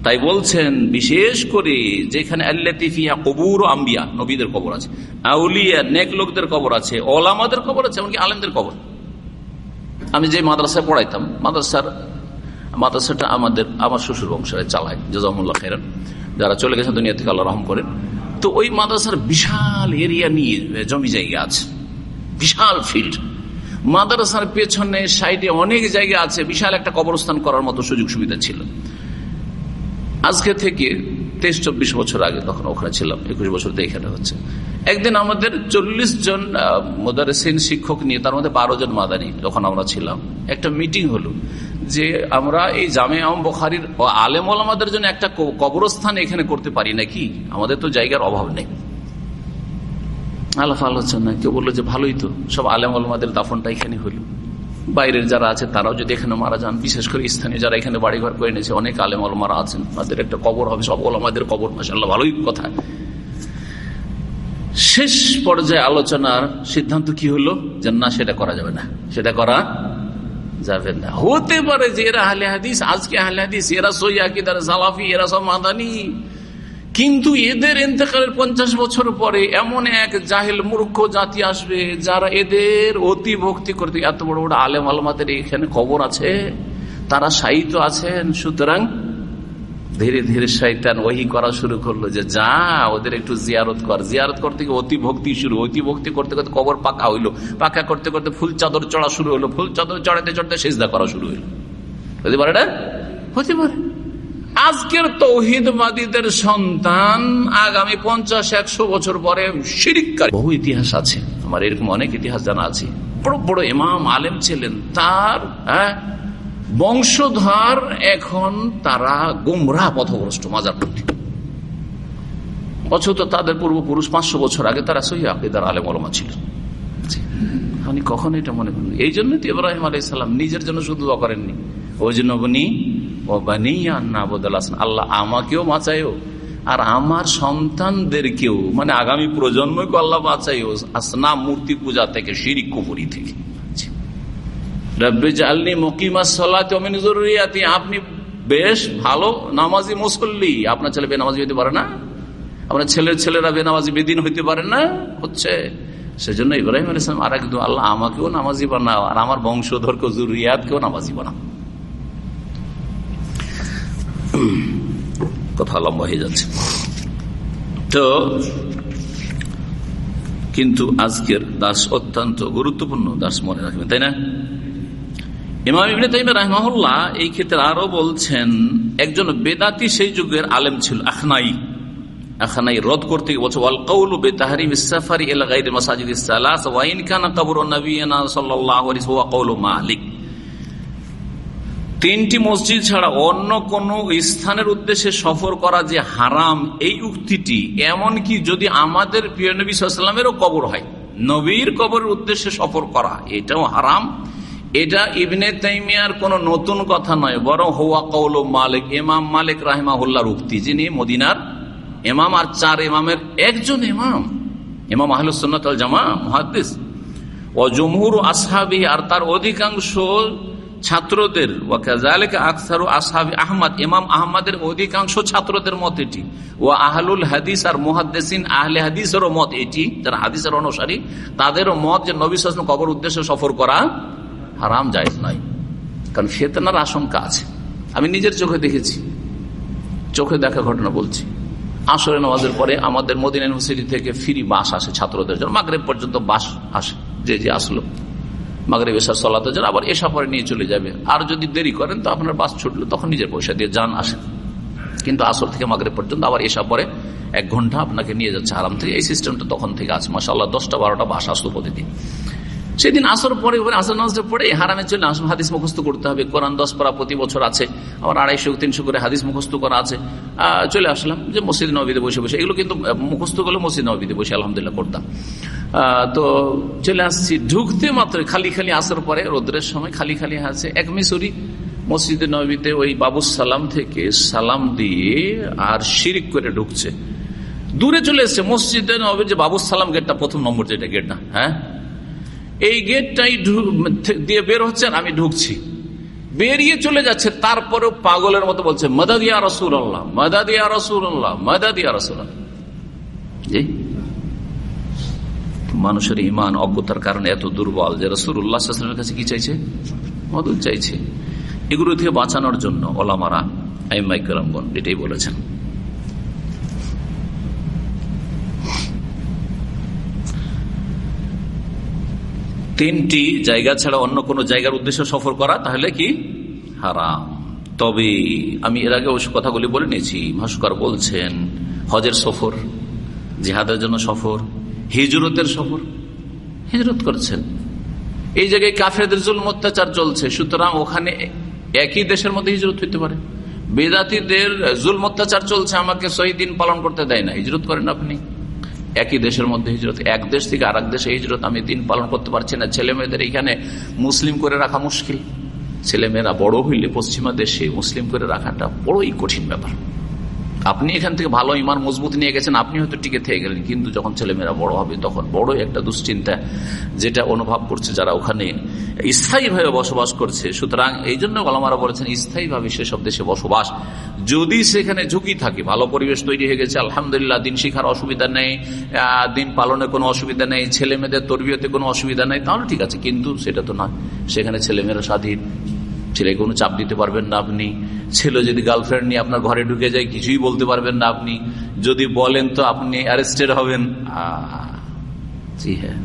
তাই বলছেন, বিশেষ করে যেখানে আল্লাতিফিয়া কবুর আম্বিয়া, নবীদের কবর আছে। আউলিয়া, নেক লোকদের কবর আছে, ওলামাদের কবর আছে, এমনকি আলেমদের কবর। আমি যে মাদ্রাসায় পড়াইতাম, মাদ্রাসার মাদ্রাসাটা আমাদের, আমার শ্বশুর বংশের চালায় জাজামুল্লাহ খেরান যারা চলে গেছেন দুনিয়া থেকে আল্লাহ রহম করেন। তো ওই মাদ্রাসার বিশাল এরিয়া নিয়ে জমি জায়গা আছে। বিশাল ফিল্ড মাদ্রাসার পেছনে সাইডে অনেক জায়গা আছে, বিশাল একটা কবরস্থান করার মতো সুযোগ সুবিধা ছিল। আজকে থেকে তেইশ চব্বিশ বছর আগে তখন ওখানে ছিলাম, একুশ বছর এখানে হচ্ছে। একদিন আমাদের চল্লিশ জন মোদারেসিন শিক্ষক নিয়ে, তার মধ্যে বারো জন মাদানি যখন আমরা ছিলাম, একটা মিটিং হলো যে আমরা এই জামে আম বখারির আলেম আমাদের জন্য একটা কবরস্থান এখানে করতে পারি নাকি? আমাদের তো জায়গার অভাব নেই। আলাপ আলোচনা কেউ বলল যে ভালোই তো, সব আলেম আলমাদের দাফনটা এখানে হলো। বাইরের যারা আছে তারাও যদি এখানে মারা যান, বিশেষ করে স্থানীয় যারা এখানে বাড়িঘর করে নিয়েছে অনেক আলেম আলমারা আছেন, তাদের একটা কবর হবে, সব ওলামাদের কবর মাসাল্লাহ ভালোই কথা। শেষ পর্যায়ে আলোচনার সিদ্ধান্ত কি হলো? যে না, সেটা করা যাবে না। সেটা করা যাবে না। হতে পারে যে এরা আহলে হাদিস, আজকে আহলে হাদিস, এরা সৈয়া কি তারা সালাফি, এরা সব মাদানি। কিন্তু এদের ইন্তেকালের পঞ্চাশ বছর পরে এমন এক জাহেল মূর্খ জাতি আসবে, যারা এদের অতি ভক্তি করতে এত বড় বড় আলেম আলমাদের এখানে খবর আছে, তারা সাহিত্য আছেন। সুতরাং ধীরে ধীরে শৈতান ওই করা শুরু করল যে, যা, ওদের একটু জিয়ারত কর। জিয়ারত করতে গিয়ে অতি ভক্তি শুরু অতি ভক্তি করতে করতে কবর পাকা হইল। পাকা করতে করতে ফুল চাদর চড়া শুরু হলো ফুল চাদর চড়াতে চড়াতে সেজদা করা শুরু হইল। হতে পারে না? হতে পারে। আজকের তৌহিদবাদীদের সন্তান আগামী পঞ্চাশ, একশো বছর পরে বহু ইতিহাস আছে। আমার এরকম অনেক ইতিহাস জানা আছে। বড় বড় ইমাম, আলেম ছিলেন। তার হ্যাঁ বংশধর এখন তারা গুমরা পথগ্রস্ত মাজার অথচ তাদের পূর্বপুরুষ পাঁচশো বছর আগে তারা সহি আকিদার আলেম অলমা ছিলেন আমি কখন এটা মনে করি এই জন্য তো ইব্রাহিম আলাইসাল্লাম নিজের জন্য শুধু করেননি। ওই জন্য উনি আল্লাহ আমাকেও বাঁচাইও আর আমার সন্তানদেরকেও মানে আগামী প্রজন্মকে আল্লাহ বাঁচাইও আসনা মূর্তি পূজা থেকে, শিরিক কুপুরি থেকে। আপনি বেশ ভালো নামাজি মুসল্লি। আপনার ছেলে বেনামাজি হইতে পারে না। আপনার ছেলের ছেলেরা বেনামাজি, বেদিন হইতে পারে না। হচ্ছে, সেজন্য ইব্রাহিম আলাইসলাম আর একদম আল্লাহ আমাকেও নামাজি বানাও, আর আমার বংশধরকে জুরিয়াতকেও নামাজি বানাও। কথা লম্বা হয়ে যাচ্ছে। তো, কিন্তু আজকের দাস অত্যন্ত গুরুত্বপূর্ণ দাস মনে রাখবেন, তাই না? ইমাম ইবনে তাইমে রাহমাহুল্লাহ এই ক্ষেত্রে আরও বলছেন, একজন বেদাতি সেই যুগের আলেম ছিল, আখনাই। আখনাই করতে ওয়াল ওয়াইন ওয়া মালিক। তিনটি মসজিদ ছাড়া অন্য কোন স্থানের উদ্দেশ্যে সফর করা যে হারাম, এই উক্তিটি এমন কি যদি আমাদের প্রিয় নবী কবর হয়? নবীর কবরের উদ্দেশ্যে সফর করা, এটাও হারাম। এটা ইবনে তাইমিয়ার কোন নতুন কথা নয়, বরং হোয়া কৌল মালিক এমাম মালিক রাহেমাহুল্লার উক্তি, যিনি মদিনার এমাম আর চার এমামের একজন এমাম এমাম আহলুসন্নত জামা মহাদিস ও জমহুর আসহাবি, আর তার অধিকাংশ ছাত্রদের আসহাবি আহমদ, ইমাম আহমদের অধিকাংশ ছাত্রদের মত এটি। ও আহলুল হাদিস আর মুহাদ্দিন আহলে হাদিসেরও মত এটি, যারা হাদিসের অনুসারী, তাদেরও মত যে নবী কবর উদ্দেশ্যে সফর করা হারাম যায় নয় কারণ ফেতনার আশঙ্কা আছে। আমি নিজের চোখে দেখেছি। চোখে দেখা ঘটনা বলছি। আসরে নামাজের পরে আমাদের মদিন ইউনিভার্সিটি থেকে ফ্রি বাস আসে ছাত্রদের জন্য। মাগরেব পর্যন্ত বাস আসে, যে যে আসলো। মাগরেব এসা চলাতে যান আবার এসা পরে নিয়ে চলে যাবে। আর যদি দেরি করেন, তো আপনার বাস ছুটলো তখন নিজের পয়সা দিয়ে যান আসেন। কিন্তু আসর থেকে মাগরেব পর্যন্ত আবার এসা পরে এক ঘণ্টা আপনাকে নিয়ে যাচ্ছে আরাম থেকে। এই সিস্টেমটা তখন থেকে আছে। মাসা আল্লাহ দশটা, বারোটা বাস আসলো প্রতিদিন। সেদিন আসর পরে আসর নামাজটা পড়ে হারামে চলে আসুন, হাদিস মুখস্থ করতে হবে। কোরআন দশ পারা প্রতি বছর আছে আমার আড়াইশো, তিনশো করে হাদিস মুখস্থ করা আছে। চলে আসলাম, যে মসজিদ নবীতে বসে বসে। এগুলো কিন্তু মুখস্থ করলে মসজিদ নবীতে বসে আলহামদুলিল্লাহ করতাম। তো চলে আসছি, ঢুকতে মাত্র খালি খালি আসার পরে, রোদ্রের সময় খালি খালি আছে। এক মিশরি মসজিদে নবীতে ওই বাবু সালাম থেকে সালাম দিয়ে আর শিরিক করে ঢুকছে। দূরে চলে এসছে মসজিদে নবীর যে বাবু সালাম গেটটা প্রথম নম্বর, যেটা গেট না হ্যাঁ? এই গেটটাই দিয়ে বের হচ্ছেন, আমি ঢুকছি। বেরিয়ে চলে যাচ্ছে, তারপরেও পাগলের মতো বলছে মদাদিয়া রসুল আল্লাহ মদাদিয়া রসুল আল্লাহ মদাদিয়া রসুল জি? মানুষের ইমান অজ্ঞতার কারণে এত দুর্বল যে রসুল উল্লাহামের কাছে কি চাইছে? মদত চাইছে। এগুলো থেকে বাঁচানোর জন্য ওলামারা আইমাইকরামগণ এটাই বলেছেন। তিনটি জায়গা ছাড়া অন্য কোন জায়গার উদ্দেশ্যে সফর করা তাহলে কি? হারাম। তবে আমি এর আগে ওই কথাগুলি বলে নিয়েছি। ভাস্কর বলছেন, হজের সফর, জিহাদের জন্য সফর, হিজরতের সফর, হিজরত করছেন। এই জায়গায় কাফেরদের জুল অত্যাচার চলছে, সুতরাং ওখানে একই দেশের মধ্যে হিজরত হইতে পারে। বেদাতিদের জুল অত্যাচার চলছে, আমাকে সহি দিন পালন করতে দেয় না। হিজরত করেন আপনি। একই দেশের মধ্যে হিজরত, এক দেশ থেকে আর দেশে হিজরত, আমি দিন পালন করতে পারছি না। ছেলে মেয়েদের এখানে মুসলিম করে রাখা মুশকিল। ছেলেমেয়েরা বড় হইলে পশ্চিমা দেশে মুসলিম করে রাখাটা বড়ই কঠিন ব্যাপার। আপনি এখান থেকে ভালো ইমান মজবুত নিয়ে গেছেন, আপনি হয়তো টিকে থেকে গেলেন। কিন্তু যখন ছেলেমেয়েরা বড় হবে, তখন বড় একটা দুশ্চিন্তা যেটা অনুভব করছে যারা ওখানে স্থায়ীভাবে বসবাস করছে। সুতরাং এই জন্য গলামারা বলেছেন, স্থায়ীভাবে সেসব দেশে বসবাস। যদি সেখানে ঝুঁকি থাকে, ভালো পরিবেশ তৈরি হয়ে গেছে, আলহামদুলিল্লাহ, দিন শিখার অসুবিধা নেই দিন পালনে কোনো অসুবিধা নেই ছেলে মেয়েদের তরবিয়তে কোনো অসুবিধা নেই, তাহলে ঠিক আছে, কিন্তু সেটা তো না সেখানে ছেলেমেয়েরা স্বাধীন। ছেলে কোনো চাপ দিতে পারবেন না আপনি। ছেলে যদি গার্লফ্রেন্ড নিয়ে আপনার ঘরে ঢুকে যায়, কিছুই বলতে পারবেন না আপনি। যদি বলেন তো আপনি অ্যারেস্টেড হবেন। জি হ্যাঁ।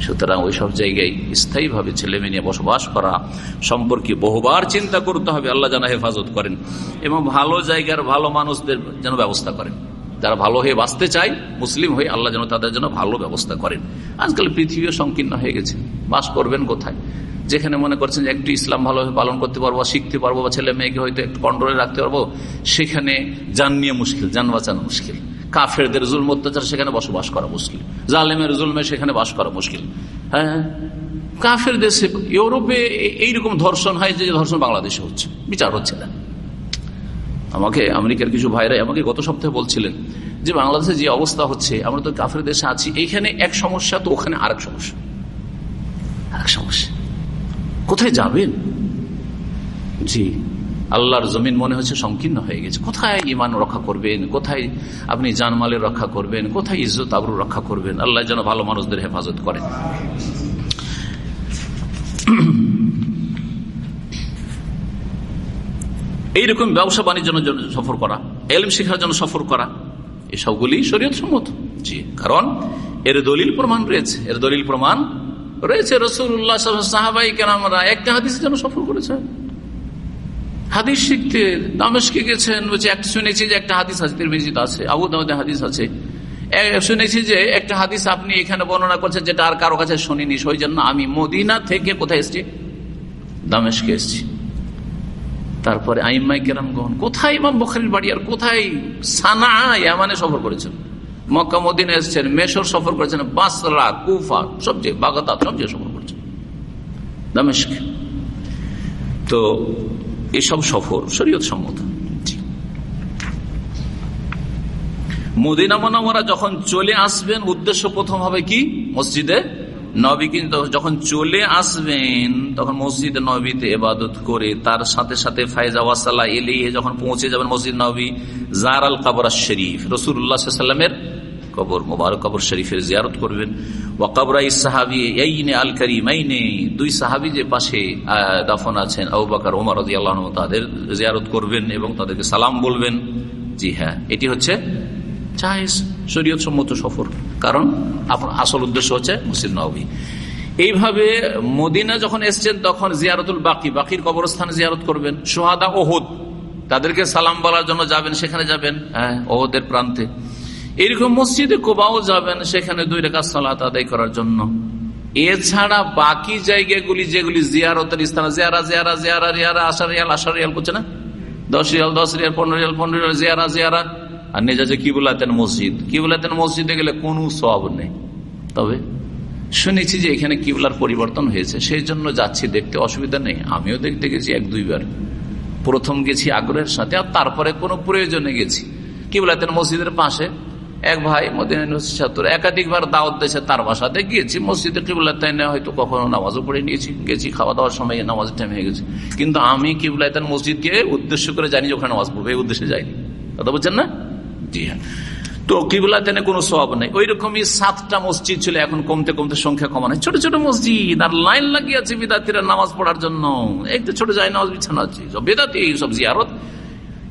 সুতরাং ওই সব জায়গায় স্থায়ীভাবে ছেলে মেয়ে নিয়ে বসবাস করা সম্পর্কে বহুবার চিন্তা করতে হবে। আল্লাহ যেন হেফাজত করেন এবং ভালো জায়গার ভালো মানুষদের যেন ব্যবস্থা করেন। যারা ভালো হয়ে বাঁচতে চায়, মুসলিম হয়ে আল্লাহ যেন তাদের জন্য ভালো ব্যবস্থা করেন। আজকাল পৃথিবীও সংকীর্ণ হয়ে গেছে। বাস করবেন কোথায়? যেখানে মনে করছেন যে একটু ইসলাম ভালোভাবে পালন করতে পারব, শিখতে পারব, বা ছেলে মেয়েকে হয়তো একটু কন্ট্রোলে রাখতে পারব, সেখানে যান নিয়ে মুশকিল, যান বাঁচানো মুশকিল। কাফেরদের জুল অত্যাচার সেখানে বসবাস করা মুশকিল। জালেমের জুলমে সেখানে বাস করা মুশকিল। হ্যাঁ? কাফের দেশে ইউরোপে এইরকম ধর্ষণ হয় যে ধর্ষণ বাংলাদেশে হচ্ছে। বিচার হচ্ছে না। আমাকে, আমেরিকার কিছু ভাইরাই আমাকে গত সপ্তাহে বলছিলেন যে বাংলাদেশে যে অবস্থা হচ্ছে, আমরা তো কাফের দেশে আছি, এইখানে এক সমস্যা, তো ওখানে আরেক সমস্যা। আরেক সমস্যা। কোথায় যাবেন? জি, আল্লাহর জমিন মনে হচ্ছে সংকীর্ণ হয়ে গেছে। কোথায় ইমান রক্ষা করবেন? কোথায় আপনি জানমালের রক্ষা করবেন? কোথায় ইজ্জত আবরু রক্ষা করবেন? আল্লাহ যেন ভালো মানুষদের হেফাজত করেন। এইরকম ব্যবসা বাণিজ্যের জন্য সফর করা, এলম শিখার জন্য সফর করা, এসবগুলি শরীয়ত সম্মত। জি, কারণ এর দলিল প্রমাণ রয়েছে, এর দলিল প্রমাণ রয়েছে। রসুল্লাহ সাহাবাই কেনামরা একটা হাদিসের জন্য সফর করেছেন। হাদিস শিখতে দামেশকে গেছেন, বলছে, একটা শুনেছি যে একটা হাদিস আছে, তিরমিজিত আছে, আবু দাউদে হাদিস আছে। শুনেছি যে একটা হাদিস আপনি এখানে বর্ণনা করছেন যেটা আর কারও কাছে শুনিনি, সেই জন্য আমি মদিনা থেকে কোথায় এসছি? দামেশকে এসছি। তারপরে আইমাই কেরাম গ্রহণ। কোথায় ইমাম বখারির বাড়ি আর কোথায় সানা ইয়ামানে সফর করেছেন? মক্কা মদিনা এসছেন মেশর সফর করেছেন বাসরা কুফা সবচেয়ে বাগদাদ সবচেয়ে সফর করেছেন। দামেশক। তো এসব সফর শরীয়ত সম্মত মদিনা মনামরা যখন চলে আসবেন উদ্দেশ্য প্রথম হবে কি? মসজিদে নবী কিন্তু যখন চলে আসবেন, তখন মসজিদ নবীতে এবাদত করে, তার সাথে সাথে ফায়জা ওয়াসাল্লাহ এলিয়ে যখন পৌঁছে যাবেন মসজিদ নবী জার আল কাবর শরীফ রসুল্লাহামের কবর, মোবারক কবর শরীফের জিয়ারত করবেন। ওয়াকাবরাই সাহাবি এই নে আল দুই সাহাবি যে পাশে দাফন আছেন তাদের জিয়ারত করবেন এবং তাদেরকে সালাম বলবেন। জি হ্যাঁ এটি হচ্ছে জাহেজ শরীয়ত সম্মত সফর। কারণ আপনার আসল উদ্দেশ্য হচ্ছে মুসিদ নবী। এইভাবে মদিনা যখন এসছেন, তখন জিয়ারতুল বাকি, বাকির কবরস্থানে জিয়ারত করবেন। সোহাদা ওহুদ, তাদেরকে সালাম বলার জন্য যাবেন, সেখানে যাবেন হ্যাঁ ওহদের প্রান্তে। এরকম মসজিদে কোবাও যাবেন, সেখানে দুই রেখা সালাত আদায় করার জন্য। এছাড়া বাকি জায়গাগুলি যেগুলি জিয়ারতের স্থান, জিয়ারা জিয়ারা জিয়ারা জিয়ারা আশা রিয়াল আশা রিয়াল করছে না? দশ রিয়াল দশ রিয়াল, পনেরো রিয়াল পনেরো রিয়াল, জিয়ারা জিয়ারা। আর নেজাজে কি বলাতেন মসজিদ। কি বলাতেন মসজিদে গেলে কোনো সব নেই। তবে শুনেছি যে এখানে কিবলার পরিবর্তন হয়েছে। সেই জন্য যাচ্ছি দেখতে। অসুবিধা নেই। আমিও দেখতে গেছি এক দুইবার প্রথম গেছি আগ্রহের সাথে, আর তারপরে কোনো প্রয়োজনে গেছি। কিবলাতেন মসজিদের পাশে এক ভাই ছাত্র। একাধিকবার দাওয়াত দেশে তার বাসাতে। গিয়েছি মসজিদে কিবলাতাইনে হয়তো কখনো নামাজও পড়ে নিয়েছি। গেছি খাওয়া দাওয়ার সময় নামাজ টাইম হয়ে গেছে। কিন্তু আমি কিবলাতান মসজিদকে উদ্দেশ্য করে জানি যে ওখানে নামাজ পড়ব। এই উদ্দেশ্যে যাইনি। কথা বলছেন না? জি হ্যাঁ তো কিবলাতেনে কোনো সব নেই। ওই রকমই সাতটা মসজিদ ছিল, এখন কমতে কমতে সংখ্যা কমানো ছোট ছোট মসজিদ, আর লাইন লাগিয়ে আছে বিদাতিরা নামাজ পড়ার জন্য। এই তো ছোট যায় নামাজ বিছানো আছে বেদাতি এইসব জিয়ারত।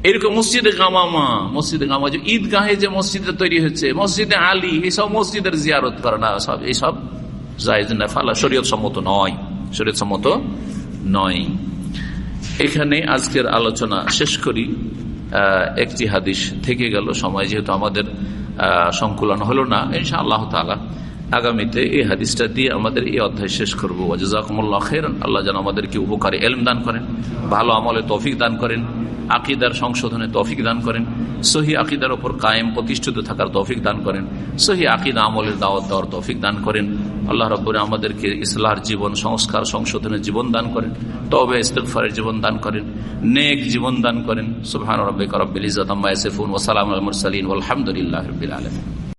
এরকম মসজিদে গামামা, মসজিদে গামা যে ঈদগাহে যে মসজিদে তৈরি হয়েছে, মসজিদে আলী এইসব মসজিদের জিয়ারত করে না, সব এইসব জায়জ না। ফালা, শরীয়ত সম্মত নয়, শরীয়ত সম্মত নয়। এখানে আজকের আলোচনা শেষ করি। একটি হাদিস থেকে গেল। সময় যেহেতু আমাদের সংকুলন হলো না ইনশা আল্লাহ তালা আগামীতে এই হাদিসটা দিয়ে আমাদের এই অধ্যায় শেষ করব। জাজাকুমুল্লাহ খের আল্লাহ যেন আমাদেরকে উপকারী এলম দান করেন, ভালো আমলে তফিক দান করেন, আকিদার সংশোধনে তফিক দান করেন, সহি আকিদার ওপর কায়েম প্রতিষ্ঠিত থাকার তফিক দান করেন, সহি আকিদা আমলের দাওয়াত দেওয়ার তফিক দান করেন আল্লাহ রব্বরে আমাদেরকে ইসলার জীবন, সংস্কার, সংশোধনের জীবন দান করেন তবে ইস্তফারের জীবন দান করেন, নেক জীবন দান করেন। সুবহান রব্বিক রব্বিল ইজাদ আম্মা ইয়াসিফুন ওয়া সালামুল মুরসালিন। রাব্বিল আলামিন।